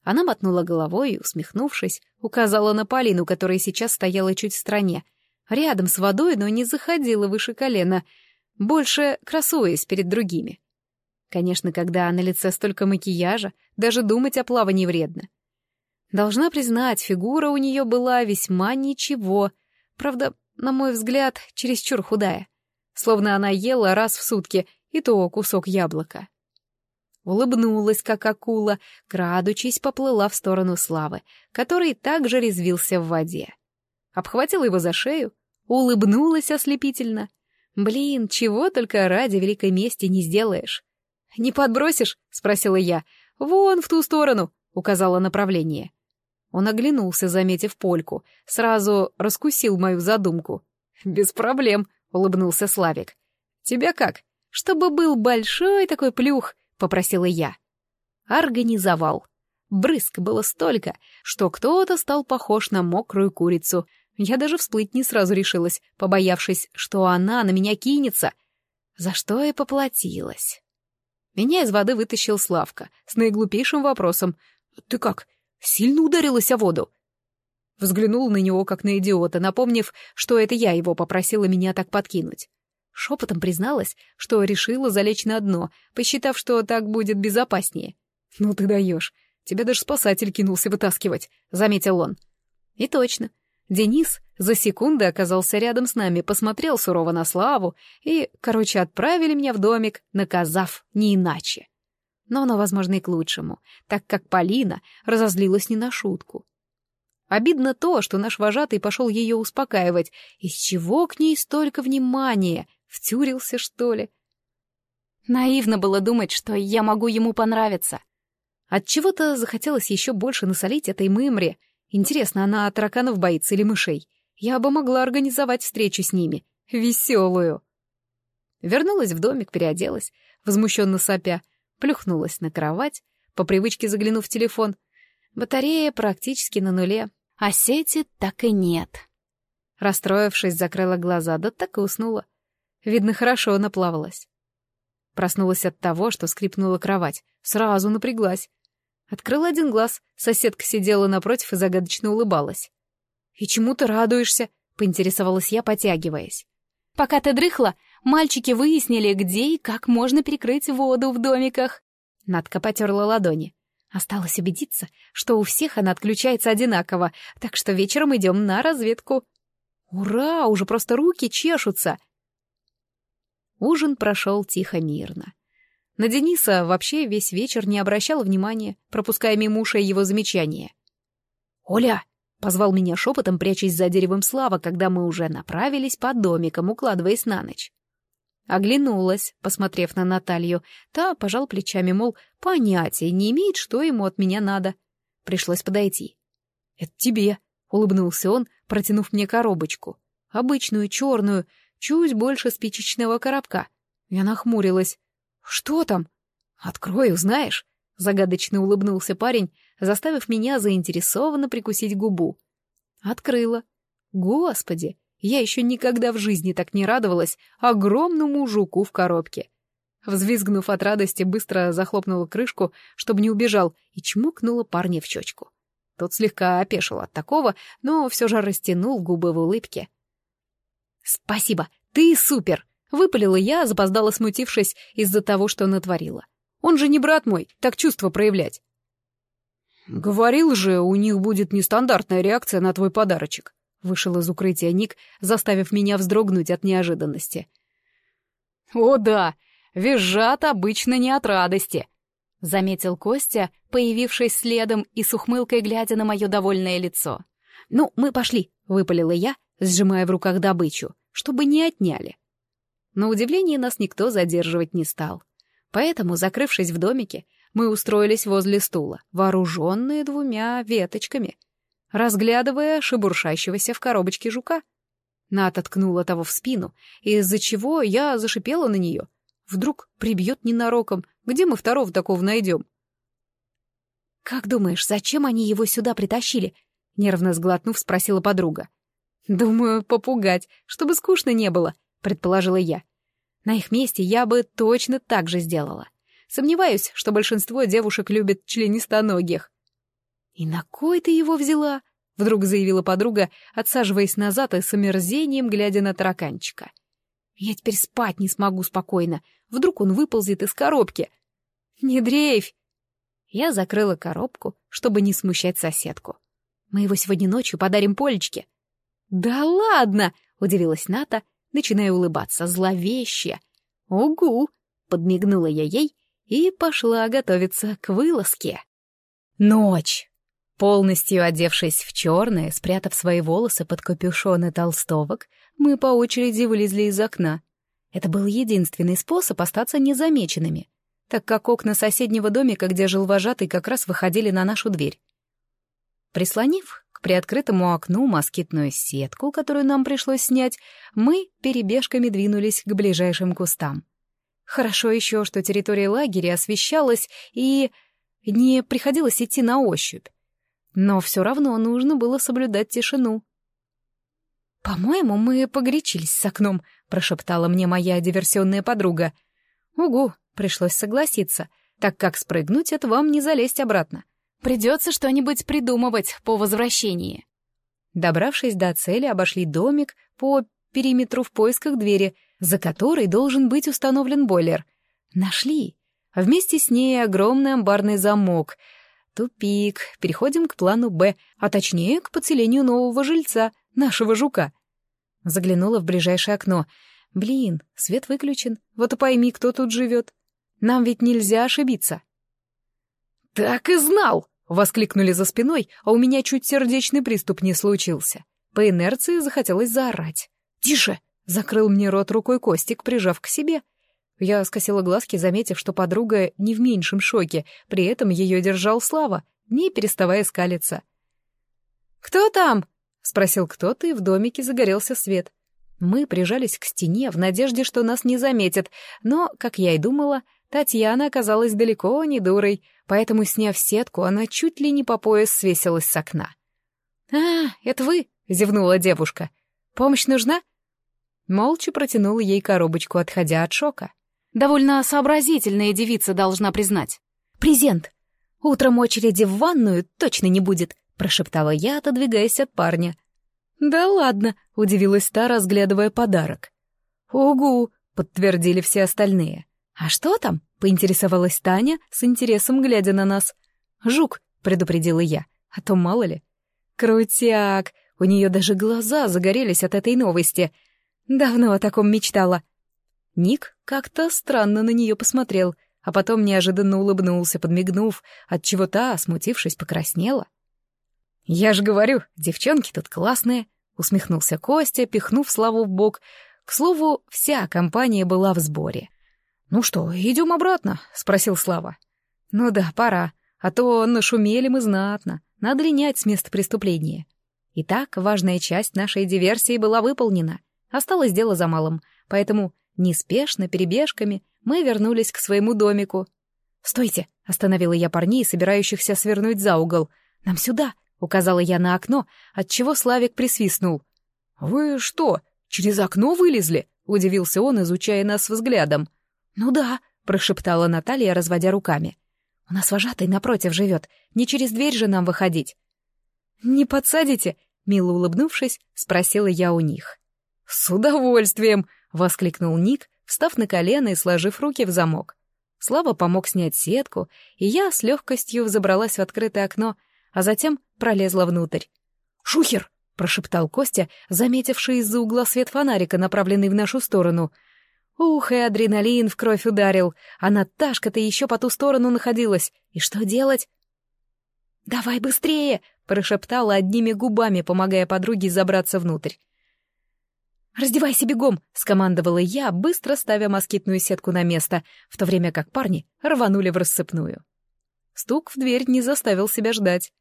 Она мотнула головой и, усмехнувшись, указала на Полину, которая сейчас стояла чуть в стороне, рядом с водой, но не заходила выше колена, больше красуясь перед другими. Конечно, когда на лице столько макияжа, даже думать о плавании вредно. Должна признать, фигура у нее была весьма ничего. Правда, на мой взгляд, чересчур худая. Словно она ела раз в сутки, и то кусок яблока. Улыбнулась, как акула, крадучись, поплыла в сторону Славы, который также резвился в воде. Обхватила его за шею, улыбнулась ослепительно. Блин, чего только ради великой мести не сделаешь. «Не подбросишь?» — спросила я. «Вон в ту сторону», — указала направление. Он оглянулся, заметив польку, сразу раскусил мою задумку. «Без проблем», — улыбнулся Славик. «Тебя как? Чтобы был большой такой плюх», — попросила я. Организовал. Брызг было столько, что кто-то стал похож на мокрую курицу. Я даже всплыть не сразу решилась, побоявшись, что она на меня кинется, за что и поплатилась. Меня из воды вытащил Славка с наиглупейшим вопросом. «Ты как, сильно ударилась о воду?» Взглянул на него, как на идиота, напомнив, что это я его попросила меня так подкинуть. Шепотом призналась, что решила залечь на дно, посчитав, что так будет безопаснее. «Ну ты даешь. Тебя даже спасатель кинулся вытаскивать», — заметил он. И точно. Денис за секунды оказался рядом с нами, посмотрел сурово на Славу и, короче, отправили меня в домик, наказав не иначе. Но оно, возможно, и к лучшему, так как Полина разозлилась не на шутку. Обидно то, что наш вожатый пошел ее успокаивать. Из чего к ней столько внимания? Втюрился, что ли? Наивно было думать, что я могу ему понравиться. От чего то захотелось еще больше насолить этой мымре. Интересно, она тараканов боится или мышей? Я бы могла организовать встречу с ними. Веселую. Вернулась в домик, переоделась, возмущенно сопя, плюхнулась на кровать, по привычке заглянув в телефон. Батарея практически на нуле, а сети так и нет. Расстроившись, закрыла глаза, да так и уснула. Видно, хорошо наплавалась. Проснулась от того, что скрипнула кровать. Сразу напряглась. Открыла один глаз, соседка сидела напротив и загадочно улыбалась. «И чему ты радуешься?» — поинтересовалась я, потягиваясь. «Пока ты дрыхла, мальчики выяснили, где и как можно перекрыть воду в домиках». Надка потерла ладони. Осталось убедиться, что у всех она отключается одинаково, так что вечером идем на разведку. «Ура! Уже просто руки чешутся!» Ужин прошел тихо-мирно. На Дениса вообще весь вечер не обращал внимания, пропуская мимо ушей его замечания. «Оля!» Позвал меня шепотом, прячась за деревом Слава, когда мы уже направились по домикам, укладываясь на ночь. Оглянулась, посмотрев на Наталью. Та пожал плечами, мол, понятия не имеет, что ему от меня надо. Пришлось подойти. «Это тебе», — улыбнулся он, протянув мне коробочку. Обычную, черную, чуть больше спичечного коробка. Я нахмурилась. «Что там?» «Открой, узнаешь», — загадочно улыбнулся парень, заставив меня заинтересованно прикусить губу. Открыла. Господи, я еще никогда в жизни так не радовалась огромному жуку в коробке. Взвизгнув от радости, быстро захлопнула крышку, чтобы не убежал, и чмокнула парня в щечку. Тот слегка опешил от такого, но все же растянул губы в улыбке. «Спасибо, ты супер!» — выпалила я, запоздала смутившись из-за того, что натворила. «Он же не брат мой, так чувства проявлять. «Говорил же, у них будет нестандартная реакция на твой подарочек», — вышел из укрытия Ник, заставив меня вздрогнуть от неожиданности. «О да, визжат обычно не от радости», — заметил Костя, появившись следом и с ухмылкой глядя на мое довольное лицо. «Ну, мы пошли», — выпалила я, сжимая в руках добычу, чтобы не отняли. На удивление нас никто задерживать не стал. Поэтому, закрывшись в домике, мы устроились возле стула, вооруженные двумя веточками, разглядывая шебуршащегося в коробочке жука. Ната ткнула того в спину, из-за чего я зашипела на нее. Вдруг прибьет ненароком. Где мы второго такого найдем? «Как думаешь, зачем они его сюда притащили?» — нервно сглотнув, спросила подруга. «Думаю, попугать, чтобы скучно не было», — предположила я. «На их месте я бы точно так же сделала. Сомневаюсь, что большинство девушек любит членистоногих. «И на кой ты его взяла?» — вдруг заявила подруга, отсаживаясь назад и с омерзением глядя на тараканчика. «Я теперь спать не смогу спокойно. Вдруг он выползет из коробки». «Не дрейфь!» Я закрыла коробку, чтобы не смущать соседку. «Мы его сегодня ночью подарим Полечке». «Да ладно!» — удивилась Ната, начиная улыбаться зловеще. «Угу!» — подмигнула я ей и пошла готовиться к вылазке. Ночь. Полностью одевшись в черное, спрятав свои волосы под капюшоны толстовок, мы по очереди вылезли из окна. Это был единственный способ остаться незамеченными, так как окна соседнего домика, где жил вожатый, как раз выходили на нашу дверь. Прислонив к приоткрытому окну москитную сетку, которую нам пришлось снять, мы перебежками двинулись к ближайшим кустам. Хорошо еще, что территория лагеря освещалась и не приходилось идти на ощупь. Но все равно нужно было соблюдать тишину. «По-моему, мы погорячились с окном», — прошептала мне моя диверсионная подруга. «Угу», — пришлось согласиться, так как спрыгнуть — это вам не залезть обратно. Придется что-нибудь придумывать по возвращении. Добравшись до цели, обошли домик по периметру в поисках двери, за которой должен быть установлен бойлер. Нашли. Вместе с ней огромный амбарный замок — Тупик. Переходим к плану «Б», а точнее к подселению нового жильца, нашего жука. Заглянула в ближайшее окно. Блин, свет выключен. Вот и пойми, кто тут живет. Нам ведь нельзя ошибиться. «Так и знал!» — воскликнули за спиной, а у меня чуть сердечный приступ не случился. По инерции захотелось заорать. «Тише!» — закрыл мне рот рукой Костик, прижав к себе — я скосила глазки, заметив, что подруга не в меньшем шоке, при этом ее держал Слава, не переставая скалиться. «Кто там?» — спросил кто-то, и в домике загорелся свет. Мы прижались к стене в надежде, что нас не заметят, но, как я и думала, Татьяна оказалась далеко не дурой, поэтому, сняв сетку, она чуть ли не по пояс свесилась с окна. «А, это вы?» — зевнула девушка. «Помощь нужна?» Молча протянула ей коробочку, отходя от шока. Довольно сообразительная девица, должна признать. «Презент. Утром очереди в ванную точно не будет», — прошептала я, отодвигаясь от парня. «Да ладно», — удивилась та, разглядывая подарок. «Угу», — подтвердили все остальные. «А что там?» — поинтересовалась Таня, с интересом глядя на нас. «Жук», — предупредила я, а то мало ли. «Крутяк!» У нее даже глаза загорелись от этой новости. Давно о таком мечтала. Ник как-то странно на нее посмотрел, а потом неожиданно улыбнулся, подмигнув, отчего та, смутившись, покраснела. «Я же говорю, девчонки тут классные», — усмехнулся Костя, пихнув Славу в бок. К слову, вся компания была в сборе. «Ну что, идем обратно?» — спросил Слава. «Ну да, пора, а то нашумели мы знатно. Надо линять с места преступления». Итак, важная часть нашей диверсии была выполнена. Осталось дело за малым, поэтому Неспешно, перебежками, мы вернулись к своему домику. «Стойте!» — остановила я парней, собирающихся свернуть за угол. «Нам сюда!» — указала я на окно, отчего Славик присвистнул. «Вы что, через окно вылезли?» — удивился он, изучая нас взглядом. «Ну да», — прошептала Наталья, разводя руками. «У нас вожатый напротив живет, не через дверь же нам выходить». «Не подсадите?» — мило улыбнувшись, спросила я у них. «С удовольствием!» — воскликнул Ник, встав на колено и сложив руки в замок. Слава помог снять сетку, и я с легкостью взобралась в открытое окно, а затем пролезла внутрь. «Шухер!» — прошептал Костя, заметивший из-за угла свет фонарика, направленный в нашу сторону. Ух, и адреналин в кровь ударил, а Наташка-то еще по ту сторону находилась. И что делать? «Давай быстрее!» — прошептала одними губами, помогая подруге забраться внутрь. «Раздевайся бегом!» — скомандовала я, быстро ставя москитную сетку на место, в то время как парни рванули в рассыпную. Стук в дверь не заставил себя ждать.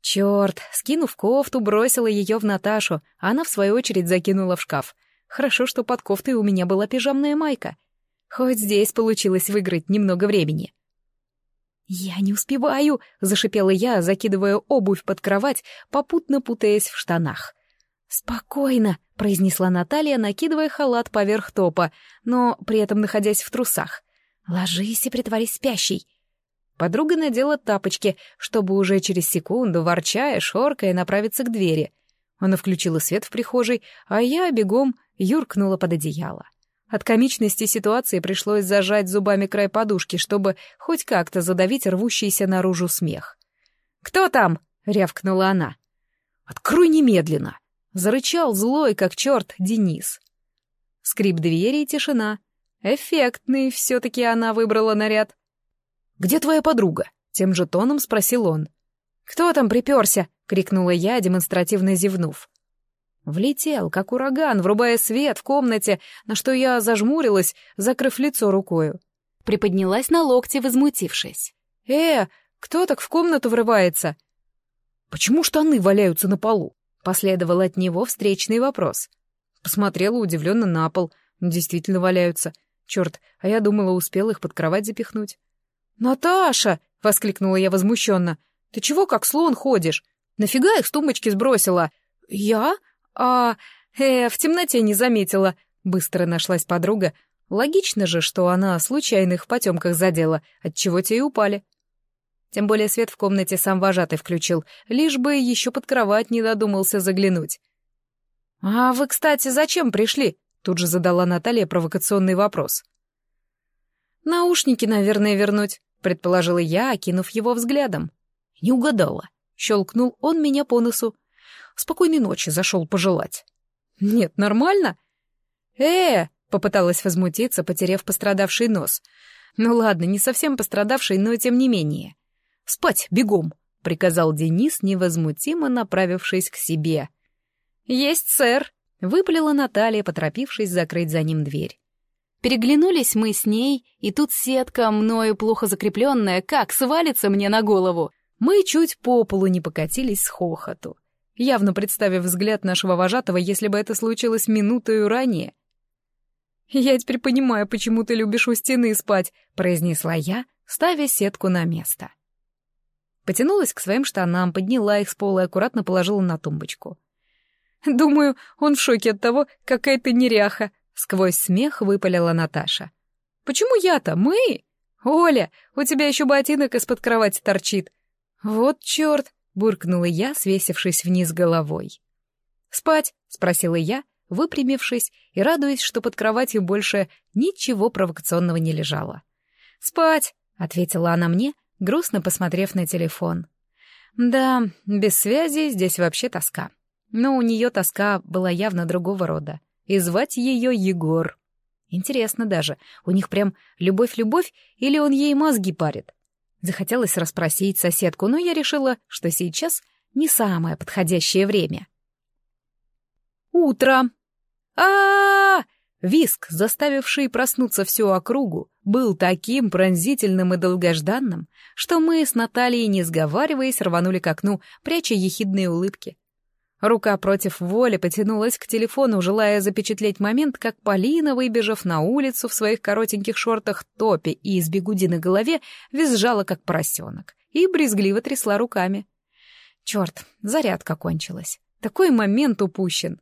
Черт, скинув кофту, бросила ее в Наташу, а она, в свою очередь, закинула в шкаф. Хорошо, что под кофтой у меня была пижамная майка. Хоть здесь получилось выиграть немного времени. «Я не успеваю!» — зашипела я, закидывая обувь под кровать, попутно путаясь в штанах. «Спокойно!» — произнесла Наталья, накидывая халат поверх топа, но при этом находясь в трусах. «Ложись и притворись спящей». Подруга надела тапочки, чтобы уже через секунду, ворчая, шоркая, направиться к двери. Она включила свет в прихожей, а я бегом юркнула под одеяло. От комичности ситуации пришлось зажать зубами край подушки, чтобы хоть как-то задавить рвущийся наружу смех. «Кто там?» — рявкнула она. «Открой немедленно!» — зарычал злой, как черт, Денис. Скрип двери и тишина. Эффектный все-таки она выбрала наряд. «Где твоя подруга?» — тем же тоном спросил он. «Кто там приперся?» — крикнула я, демонстративно зевнув. Влетел, как ураган, врубая свет в комнате, на что я зажмурилась, закрыв лицо рукою. Приподнялась на локте, возмутившись. «Э, кто так в комнату врывается?» «Почему штаны валяются на полу?» Последовал от него встречный вопрос. Посмотрела удивленно на пол. Действительно валяются. Черт, а я думала, успела их под кровать запихнуть. «Наташа!» — воскликнула я возмущенно. «Ты чего как слон ходишь? Нафига их с тумбочки сбросила?» «Я? А, э, в темноте не заметила». Быстро нашлась подруга. Логично же, что она случайно их в потемках задела, отчего те и упали. Тем более свет в комнате сам вожатый включил, лишь бы еще под кровать не додумался заглянуть. «А вы, кстати, зачем пришли?» — тут же задала Наталья провокационный вопрос. «Наушники, наверное, вернуть», — предположила я, окинув его взглядом. Не угадала. Щелкнул он меня по носу. Спокойной ночи зашел пожелать. «Нет, нормально?» «Э!» — попыталась возмутиться, потеряв пострадавший нос. «Ну ладно, не совсем пострадавший, но тем не менее». «Спать, бегом!» — приказал Денис, невозмутимо направившись к себе. «Есть, сэр!» — выпалила Наталья, поторопившись закрыть за ним дверь. Переглянулись мы с ней, и тут сетка, мною плохо закрепленная, как свалится мне на голову. Мы чуть по полу не покатились с хохоту, явно представив взгляд нашего вожатого, если бы это случилось минутою ранее. «Я теперь понимаю, почему ты любишь у стены спать», — произнесла я, ставя сетку на место. Потянулась к своим штанам, подняла их с пола и аккуратно положила на тумбочку. «Думаю, он в шоке от того, какая ты неряха», Сквозь смех выпалила Наташа. «Почему я-то? Мы? Оля, у тебя еще ботинок из-под кровати торчит». «Вот черт!» — буркнула я, свесившись вниз головой. «Спать?» — спросила я, выпрямившись и радуясь, что под кроватью больше ничего провокационного не лежало. «Спать!» — ответила она мне, грустно посмотрев на телефон. «Да, без связи здесь вообще тоска. Но у нее тоска была явно другого рода и звать ее Егор. Интересно даже, у них прям любовь-любовь или он ей мозги парит? Захотелось расспросить соседку, но я решила, что сейчас не самое подходящее время. Утро. а а, -а! Виск, заставивший проснуться всю округу, был таким пронзительным и долгожданным, что мы с Натальей, не сговариваясь, рванули к окну, пряча ехидные улыбки. Рука против воли потянулась к телефону, желая запечатлеть момент, как Полина, выбежав на улицу в своих коротеньких шортах, топе и из бегуди голове, визжала, как поросенок, и брезгливо трясла руками. Черт, зарядка кончилась. Такой момент упущен.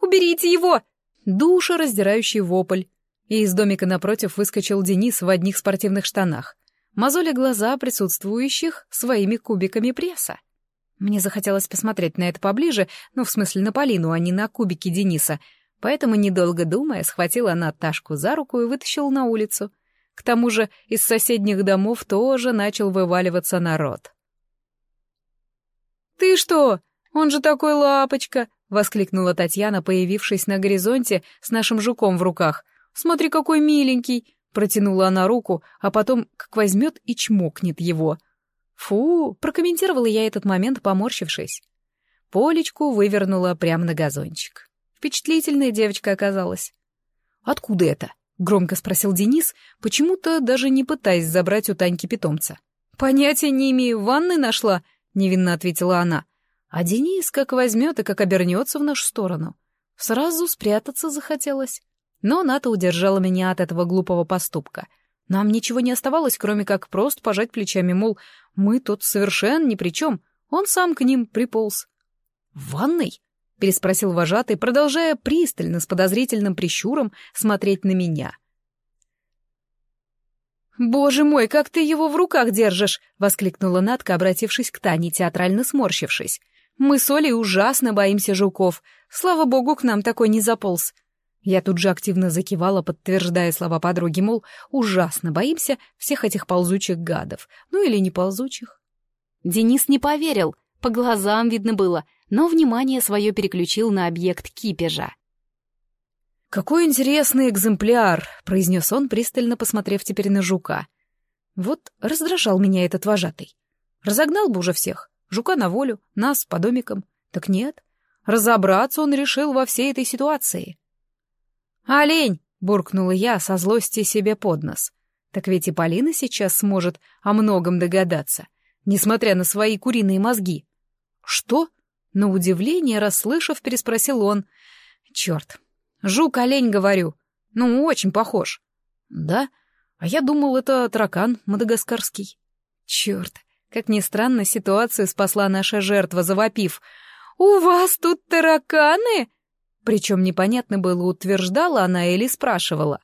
«Уберите его!» Душа, раздирающий вопль. И из домика напротив выскочил Денис в одних спортивных штанах, мозоля глаза присутствующих своими кубиками пресса. Мне захотелось посмотреть на это поближе, ну, в смысле, на Полину, а не на кубики Дениса, поэтому, недолго думая, схватила Наташку за руку и вытащила на улицу. К тому же из соседних домов тоже начал вываливаться народ. «Ты что? Он же такой лапочка!» — воскликнула Татьяна, появившись на горизонте с нашим жуком в руках. «Смотри, какой миленький!» — протянула она руку, а потом как возьмет и чмокнет его — «Фу!» — прокомментировала я этот момент, поморщившись. Полечку вывернула прямо на газончик. Впечатлительная девочка оказалась. «Откуда это?» — громко спросил Денис, почему-то даже не пытаясь забрать у Таньки питомца. «Понятия не имею, ванны нашла», — невинно ответила она. А Денис как возьмет и как обернется в нашу сторону. Сразу спрятаться захотелось. Но Ната удержала меня от этого глупого поступка — нам ничего не оставалось, кроме как просто пожать плечами, мол, мы тут совершенно ни при чем. Он сам к ним приполз. «В ванной?» — переспросил вожатый, продолжая пристально, с подозрительным прищуром смотреть на меня. «Боже мой, как ты его в руках держишь!» — воскликнула Натка, обратившись к Тане, театрально сморщившись. «Мы с Олей ужасно боимся жуков. Слава богу, к нам такой не заполз». Я тут же активно закивала, подтверждая слова подруги, мол, ужасно боимся всех этих ползучих гадов. Ну или не ползучих. Денис не поверил, по глазам видно было, но внимание свое переключил на объект кипежа. «Какой интересный экземпляр!» — произнес он, пристально посмотрев теперь на жука. «Вот раздражал меня этот вожатый. Разогнал бы уже всех. Жука на волю, нас по домикам. Так нет. Разобраться он решил во всей этой ситуации». «Олень!» — буркнула я со злости себе под нос. «Так ведь и Полина сейчас сможет о многом догадаться, несмотря на свои куриные мозги». «Что?» — на удивление, расслышав, переспросил он. «Черт, Жук-олень, говорю. Ну, очень похож. Да? А я думал, это таракан мадагаскарский. Черт, как ни странно, ситуацию спасла наша жертва, завопив. «У вас тут тараканы?» Причем непонятно было, утверждала она или спрашивала.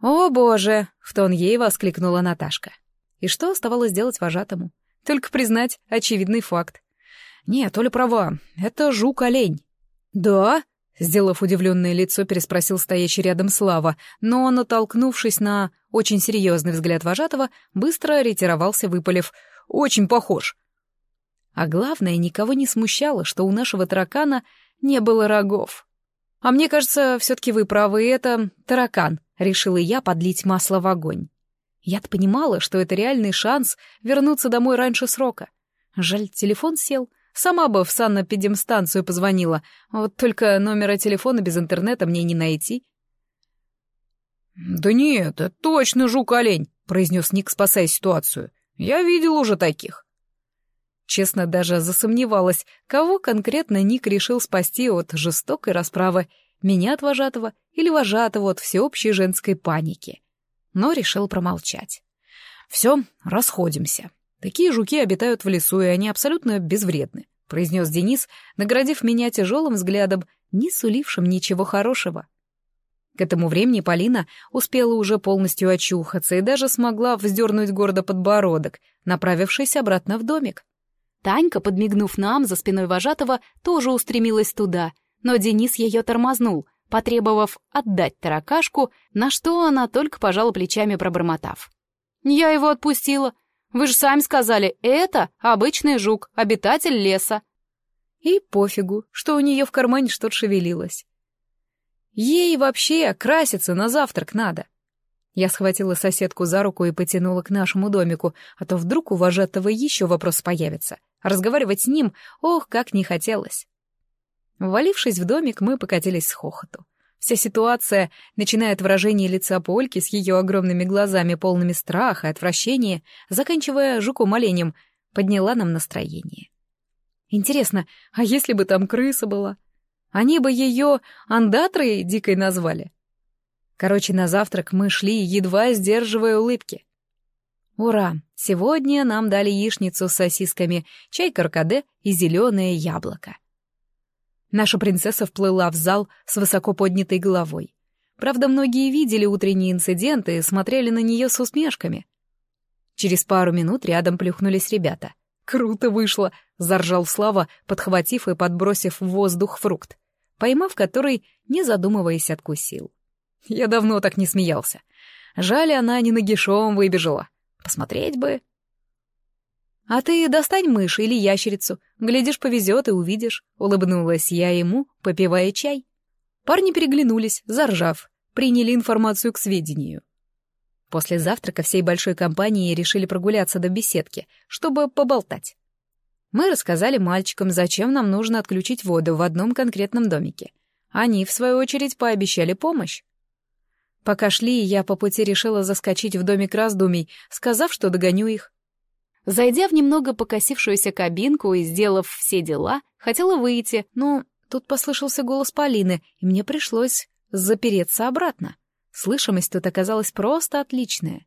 «О, боже!» — в тон ей воскликнула Наташка. И что оставалось делать вожатому? Только признать очевидный факт. Нет, Оля права, это жук-олень. Да? Сделав удивленное лицо, переспросил стоящий рядом Слава, но, натолкнувшись на очень серьезный взгляд вожатого, быстро ретировался, выпалив «Очень похож». А главное, никого не смущало, что у нашего таракана не было рогов. «А мне кажется, все-таки вы правы, это таракан», — решила я подлить масло в огонь. Я-то понимала, что это реальный шанс вернуться домой раньше срока. Жаль, телефон сел, Сама бы в санэпидемстанцию позвонила, вот только номера телефона без интернета мне не найти. «Да нет, это точно жук-олень», — произнес Ник, спасая ситуацию. «Я видел уже таких». Честно, даже засомневалась, кого конкретно Ник решил спасти от жестокой расправы, меня от вожатого или вожатого от всеобщей женской паники. Но решил промолчать. «Все, расходимся. Такие жуки обитают в лесу, и они абсолютно безвредны», — произнес Денис, наградив меня тяжелым взглядом, не сулившим ничего хорошего. К этому времени Полина успела уже полностью очухаться и даже смогла вздернуть гордо подбородок, направившись обратно в домик. Танька, подмигнув нам за спиной вожатого, тоже устремилась туда, но Денис ее тормознул, потребовав отдать таракашку, на что она только пожала плечами, пробормотав. «Я его отпустила. Вы же сами сказали, это обычный жук, обитатель леса. И пофигу, что у нее в кармане что-то шевелилось. Ей вообще краситься на завтрак надо. Я схватила соседку за руку и потянула к нашему домику, а то вдруг у вожатого еще вопрос появится. Разговаривать с ним, ох, как не хотелось. Ввалившись в домик, мы покатились с хохоту. Вся ситуация, начиная от выражения лица Польки с ее огромными глазами, полными страха и отвращения, заканчивая жуком оленем, подняла нам настроение. Интересно, а если бы там крыса была? Они бы ее андатрой дикой назвали. Короче, на завтрак мы шли, едва сдерживая улыбки. Ура! Сегодня нам дали яичницу с сосисками, чай каркаде и зеленое яблоко. Наша принцесса вплыла в зал с высоко поднятой головой. Правда, многие видели утренние инциденты и смотрели на нее с усмешками. Через пару минут рядом плюхнулись ребята. «Круто вышло!» — заржал Слава, подхватив и подбросив в воздух фрукт, поймав который, не задумываясь, откусил. Я давно так не смеялся. Жаль, она не нагишом выбежала. Посмотреть бы. «А ты достань мышь или ящерицу. Глядишь, повезет и увидишь», — улыбнулась я ему, попивая чай. Парни переглянулись, заржав, приняли информацию к сведению. После завтрака всей большой компанией решили прогуляться до беседки, чтобы поболтать. Мы рассказали мальчикам, зачем нам нужно отключить воду в одном конкретном домике. Они, в свою очередь, пообещали помощь. Пока шли, я по пути решила заскочить в домик раздумий, сказав, что догоню их. Зайдя в немного покосившуюся кабинку и сделав все дела, хотела выйти, но тут послышался голос Полины, и мне пришлось запереться обратно. Слышимость тут оказалась просто отличная.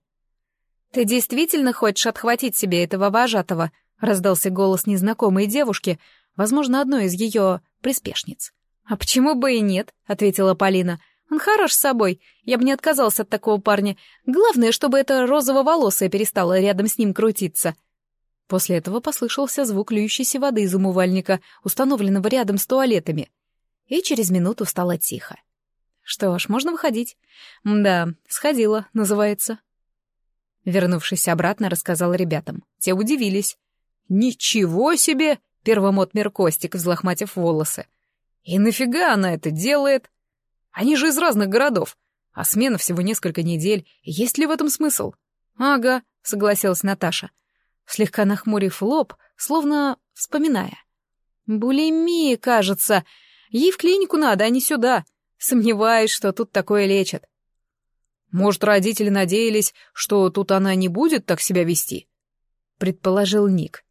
«Ты действительно хочешь отхватить себе этого вожатого?» — раздался голос незнакомой девушки, возможно, одной из ее приспешниц. «А почему бы и нет?» — ответила Полина. Он хорош собой. Я бы не отказался от такого парня. Главное, чтобы эта розово-волосая перестала рядом с ним крутиться. После этого послышался звук льющейся воды из умывальника, установленного рядом с туалетами. И через минуту стало тихо. Что ж, можно выходить. Да, сходила, называется. Вернувшись обратно, рассказал ребятам. Те удивились. «Ничего себе!» — первым отмер Костик, взлохматив волосы. «И нафига она это делает?» Они же из разных городов, а смена всего несколько недель. Есть ли в этом смысл? Ага, согласилась Наташа, слегка нахмурив лоб, словно вспоминая. Булимия, кажется. Ей в клинику надо, а не сюда. Сомневаюсь, что тут такое лечат. Может, родители надеялись, что тут она не будет так себя вести? Предположил Ник.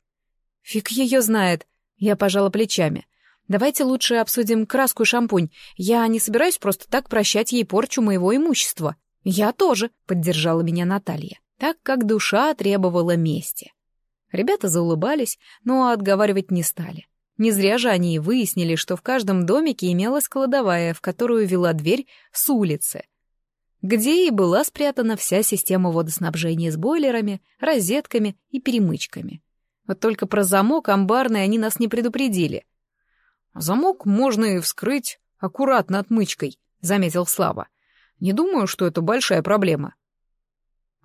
Фиг ее знает. Я пожала плечами. Давайте лучше обсудим краску и шампунь. Я не собираюсь просто так прощать ей порчу моего имущества. Я тоже, поддержала меня Наталья, так как душа требовала мести. Ребята заулыбались, но отговаривать не стали. Не зря же они выяснили, что в каждом домике имелась кладовая, в которую вела дверь с улицы, где и была спрятана вся система водоснабжения с бойлерами, розетками и перемычками. Вот только про замок амбарный они нас не предупредили. Замок можно и вскрыть аккуратно отмычкой, заметил Слава. Не думаю, что это большая проблема.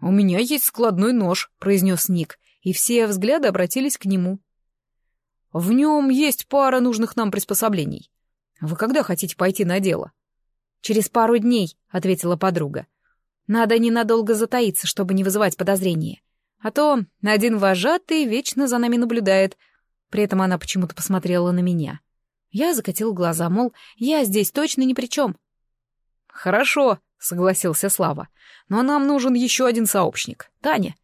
У меня есть складной нож, произнес Ник, и все взгляды обратились к нему. В нем есть пара нужных нам приспособлений. Вы когда хотите пойти на дело? Через пару дней, ответила подруга. Надо ненадолго затаиться, чтобы не вызывать подозрения. А то один вожатый вечно за нами наблюдает. При этом она почему-то посмотрела на меня. Я закатил глаза, мол, я здесь точно ни при чем. «Хорошо», — согласился Слава, — «но нам нужен еще один сообщник, Таня».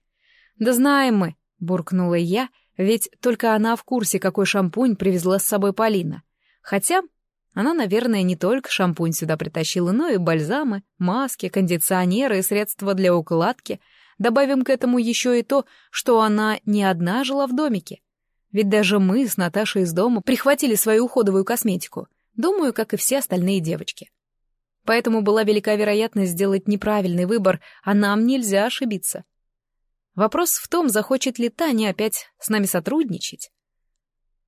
«Да знаем мы», — буркнула я, ведь только она в курсе, какой шампунь привезла с собой Полина. Хотя она, наверное, не только шампунь сюда притащила, но и бальзамы, маски, кондиционеры и средства для укладки. Добавим к этому еще и то, что она не одна жила в домике. Ведь даже мы с Наташей из дома прихватили свою уходовую косметику. Думаю, как и все остальные девочки. Поэтому была велика вероятность сделать неправильный выбор, а нам нельзя ошибиться. Вопрос в том, захочет ли Таня опять с нами сотрудничать.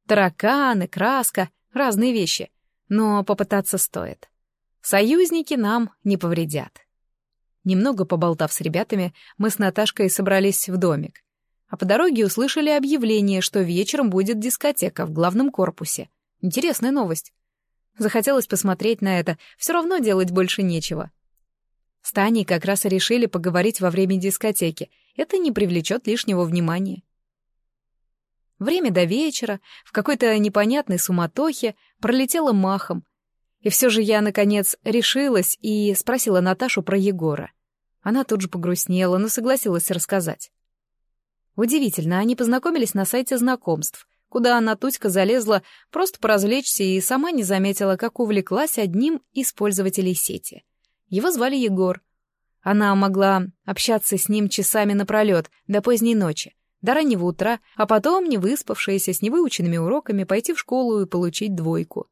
Тараканы, краска — разные вещи, но попытаться стоит. Союзники нам не повредят. Немного поболтав с ребятами, мы с Наташкой собрались в домик а по дороге услышали объявление, что вечером будет дискотека в главном корпусе. Интересная новость. Захотелось посмотреть на это, все равно делать больше нечего. С Таней как раз и решили поговорить во время дискотеки. Это не привлечет лишнего внимания. Время до вечера, в какой-то непонятной суматохе, пролетело махом. И все же я, наконец, решилась и спросила Наташу про Егора. Она тут же погрустнела, но согласилась рассказать. Удивительно, они познакомились на сайте знакомств, куда она Туська залезла просто поразвлечься и сама не заметила, как увлеклась одним из пользователей сети. Его звали Егор. Она могла общаться с ним часами напролет, до поздней ночи, до раннего утра, а потом, не выспавшаяся, с невыученными уроками, пойти в школу и получить двойку.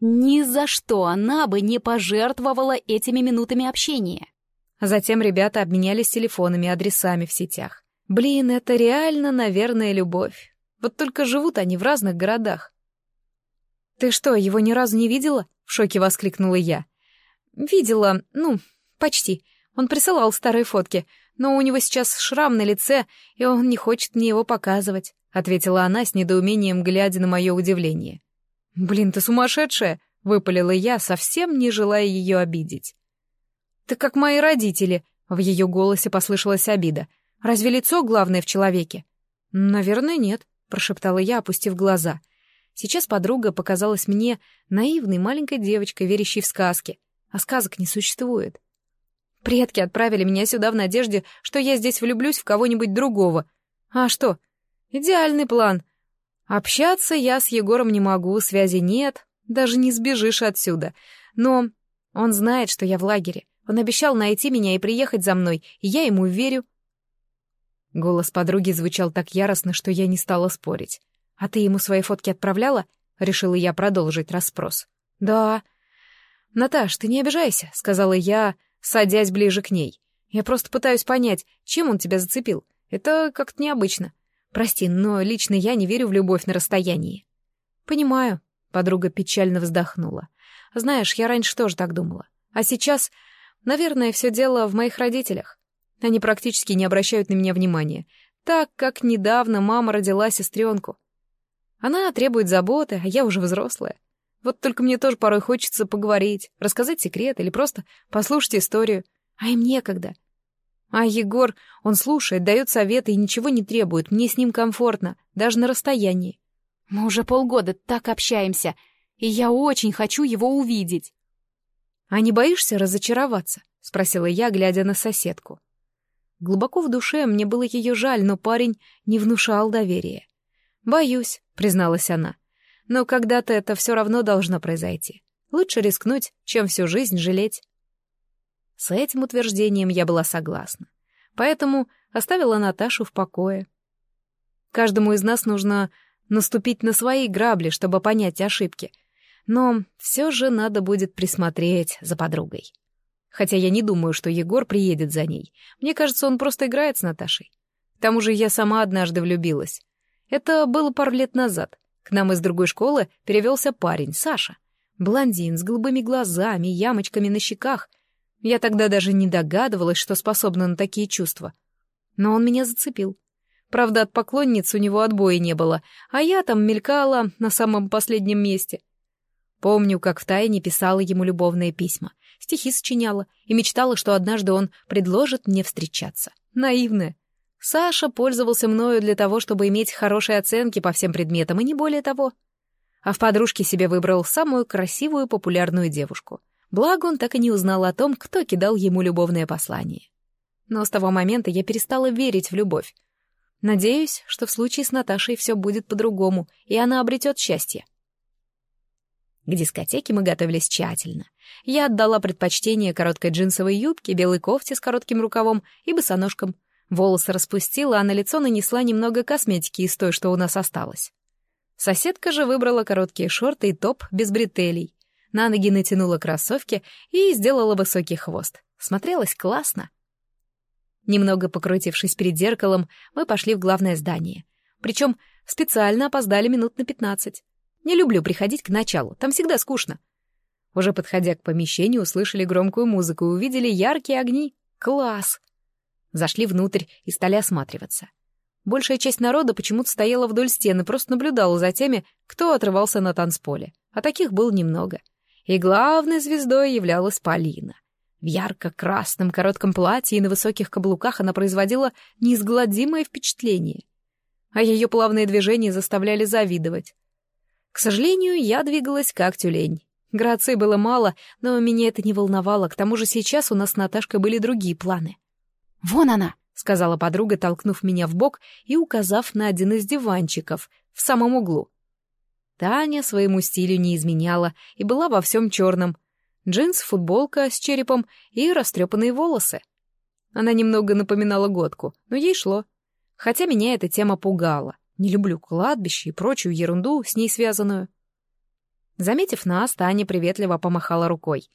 Ни за что она бы не пожертвовала этими минутами общения. Затем ребята обменялись телефонами и адресами в сетях. Блин, это реально, наверное, любовь. Вот только живут они в разных городах. «Ты что, его ни разу не видела?» — в шоке воскликнула я. «Видела, ну, почти. Он присылал старые фотки, но у него сейчас шрам на лице, и он не хочет мне его показывать», — ответила она с недоумением, глядя на мое удивление. «Блин, ты сумасшедшая!» — выпалила я, совсем не желая ее обидеть. «Ты как мои родители», — в ее голосе послышалась обида — Разве лицо главное в человеке? Наверное, нет, прошептала я, опустив глаза. Сейчас подруга показалась мне наивной маленькой девочкой, верящей в сказки, а сказок не существует. Предки отправили меня сюда в надежде, что я здесь влюблюсь в кого-нибудь другого. А что? Идеальный план. Общаться я с Егором не могу, связи нет, даже не сбежишь отсюда. Но он знает, что я в лагере. Он обещал найти меня и приехать за мной, и я ему верю. Голос подруги звучал так яростно, что я не стала спорить. «А ты ему свои фотки отправляла?» — решила я продолжить расспрос. «Да». «Наташ, ты не обижайся», — сказала я, садясь ближе к ней. «Я просто пытаюсь понять, чем он тебя зацепил. Это как-то необычно. Прости, но лично я не верю в любовь на расстоянии». «Понимаю», — подруга печально вздохнула. «Знаешь, я раньше тоже так думала. А сейчас, наверное, все дело в моих родителях. Они практически не обращают на меня внимания, так как недавно мама родила сестренку. Она требует заботы, а я уже взрослая. Вот только мне тоже порой хочется поговорить, рассказать секрет или просто послушать историю. А им некогда. А Егор, он слушает, дает советы и ничего не требует. Мне с ним комфортно, даже на расстоянии. Мы уже полгода так общаемся, и я очень хочу его увидеть. «А не боишься разочароваться?» — спросила я, глядя на соседку. Глубоко в душе мне было ее жаль, но парень не внушал доверия. «Боюсь», — призналась она. «Но когда-то это все равно должно произойти. Лучше рискнуть, чем всю жизнь жалеть». С этим утверждением я была согласна. Поэтому оставила Наташу в покое. Каждому из нас нужно наступить на свои грабли, чтобы понять ошибки. Но все же надо будет присмотреть за подругой. Хотя я не думаю, что Егор приедет за ней. Мне кажется, он просто играет с Наташей. К тому же я сама однажды влюбилась. Это было пару лет назад. К нам из другой школы перевелся парень, Саша. Блондин с голубыми глазами, ямочками на щеках. Я тогда даже не догадывалась, что способна на такие чувства. Но он меня зацепил. Правда, от поклонниц у него отбоя не было, а я там мелькала на самом последнем месте. Помню, как втайне писала ему любовные письма, стихи сочиняла и мечтала, что однажды он предложит мне встречаться. Наивная. Саша пользовался мною для того, чтобы иметь хорошие оценки по всем предметам, и не более того. А в подружке себе выбрал самую красивую популярную девушку. Благо, он так и не узнал о том, кто кидал ему любовное послание. Но с того момента я перестала верить в любовь. Надеюсь, что в случае с Наташей все будет по-другому, и она обретет счастье. К дискотеке мы готовились тщательно. Я отдала предпочтение короткой джинсовой юбке, белой кофте с коротким рукавом и босоножкам. Волосы распустила, а на лицо нанесла немного косметики из той, что у нас осталось. Соседка же выбрала короткие шорты и топ без бретелей. На ноги натянула кроссовки и сделала высокий хвост. Смотрелось классно. Немного покрутившись перед зеркалом, мы пошли в главное здание. Причем специально опоздали минут на пятнадцать. Не люблю приходить к началу, там всегда скучно. Уже подходя к помещению, услышали громкую музыку и увидели яркие огни. Класс! Зашли внутрь и стали осматриваться. Большая часть народа почему-то стояла вдоль стены, просто наблюдала за теми, кто отрывался на танцполе. А таких было немного. И главной звездой являлась Полина. В ярко-красном коротком платье и на высоких каблуках она производила неизгладимое впечатление. А ее плавные движения заставляли завидовать. К сожалению, я двигалась как тюлень. Грации было мало, но меня это не волновало, к тому же сейчас у нас с Наташкой были другие планы. «Вон она!» — сказала подруга, толкнув меня в бок и указав на один из диванчиков в самом углу. Таня своему стилю не изменяла и была во всем черном. Джинс, футболка с черепом и растрепанные волосы. Она немного напоминала Годку, но ей шло. Хотя меня эта тема пугала. Не люблю кладбище и прочую ерунду, с ней связанную. Заметив нас, Таня приветливо помахала рукой.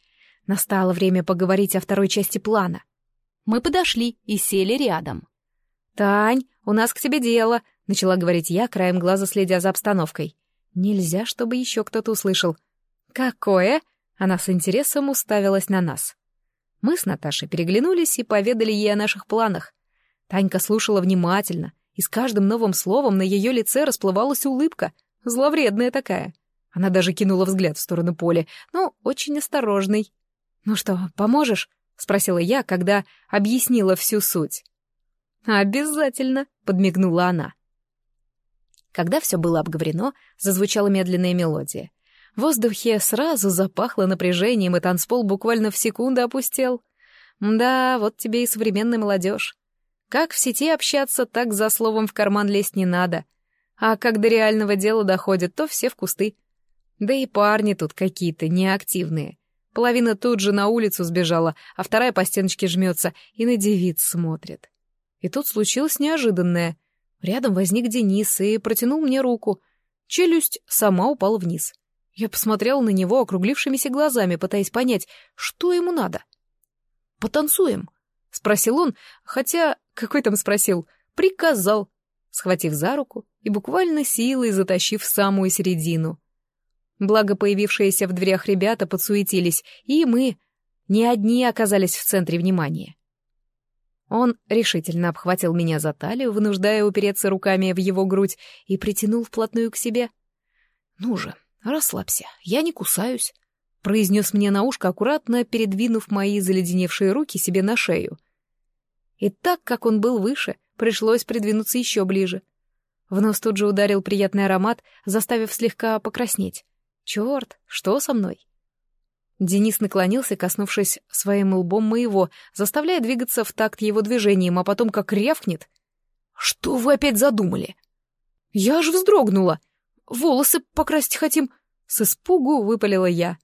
Настало время поговорить о второй части плана. Мы подошли и сели рядом. «Тань, у нас к тебе дело», — начала говорить я, краем глаза следя за обстановкой. Нельзя, чтобы еще кто-то услышал. «Какое?» — она с интересом уставилась на нас. Мы с Наташей переглянулись и поведали ей о наших планах. Танька слушала внимательно, и с каждым новым словом на ее лице расплывалась улыбка, зловредная такая. Она даже кинула взгляд в сторону поля, но очень осторожный. «Ну что, поможешь?» — спросила я, когда объяснила всю суть. «Обязательно», — подмигнула она. Когда все было обговорено, зазвучала медленная мелодия. В воздухе сразу запахло напряжением, и танцпол буквально в секунду опустел. Да, вот тебе и современная молодежь. Как в сети общаться, так за словом в карман лезть не надо. А как до реального дела доходит, то все в кусты. Да и парни тут какие-то неактивные. Половина тут же на улицу сбежала, а вторая по стеночке жмется и на девиц смотрит. И тут случилось неожиданное. Рядом возник Денис и протянул мне руку. Челюсть сама упала вниз. Я посмотрел на него округлившимися глазами, пытаясь понять, что ему надо. «Потанцуем?» — спросил он, хотя... Какой там спросил? Приказал, схватив за руку и буквально силой затащив в самую середину. Благо появившиеся в дверях ребята подсуетились, и мы не одни оказались в центре внимания. Он решительно обхватил меня за талию, вынуждая упереться руками в его грудь, и притянул вплотную к себе. «Ну же, расслабься, я не кусаюсь», — произнес мне на ушко, аккуратно передвинув мои заледеневшие руки себе на шею. И так как он был выше, пришлось придвинуться еще ближе. В нос тут же ударил приятный аромат, заставив слегка покраснеть. «Черт, что со мной?» Денис наклонился, коснувшись своим лбом моего, заставляя двигаться в такт его движением, а потом как рявкнет. «Что вы опять задумали?» «Я аж вздрогнула. Волосы покрасить хотим!» С испугу выпалила я.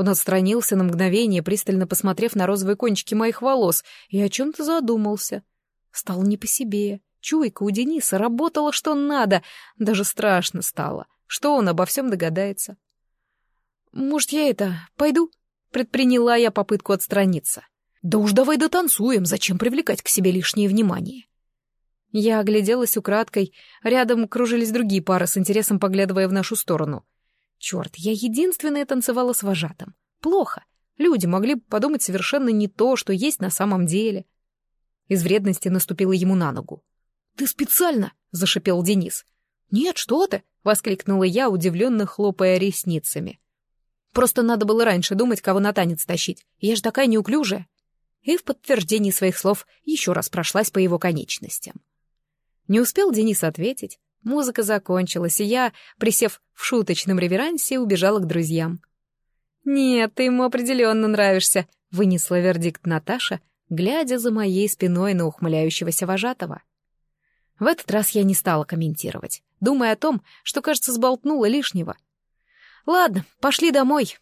Он отстранился на мгновение, пристально посмотрев на розовые кончики моих волос, и о чем-то задумался. Стало не по себе. Чуйка у Дениса работала что надо, даже страшно стало. Что он обо всем догадается? «Может, я это, пойду?» Предприняла я попытку отстраниться. «Да уж давай дотанцуем, зачем привлекать к себе лишнее внимание?» Я огляделась украдкой, рядом кружились другие пары с интересом поглядывая в нашу сторону. Черт, я единственная танцевала с вожатым. Плохо. Люди могли подумать совершенно не то, что есть на самом деле. Из вредности наступила ему на ногу. «Ты специально?» — зашипел Денис. «Нет, что ты!» — воскликнула я, удивленно хлопая ресницами. Просто надо было раньше думать, кого на танец тащить. Я же такая неуклюжая. И в подтверждении своих слов еще раз прошлась по его конечностям. Не успел Денис ответить. Музыка закончилась, и я, присев в шуточном реверансе, убежала к друзьям. «Нет, ты ему определенно нравишься», — вынесла вердикт Наташа, глядя за моей спиной на ухмыляющегося вожатого. В этот раз я не стала комментировать, думая о том, что, кажется, сболтнула лишнего — Ладно, пошли домой.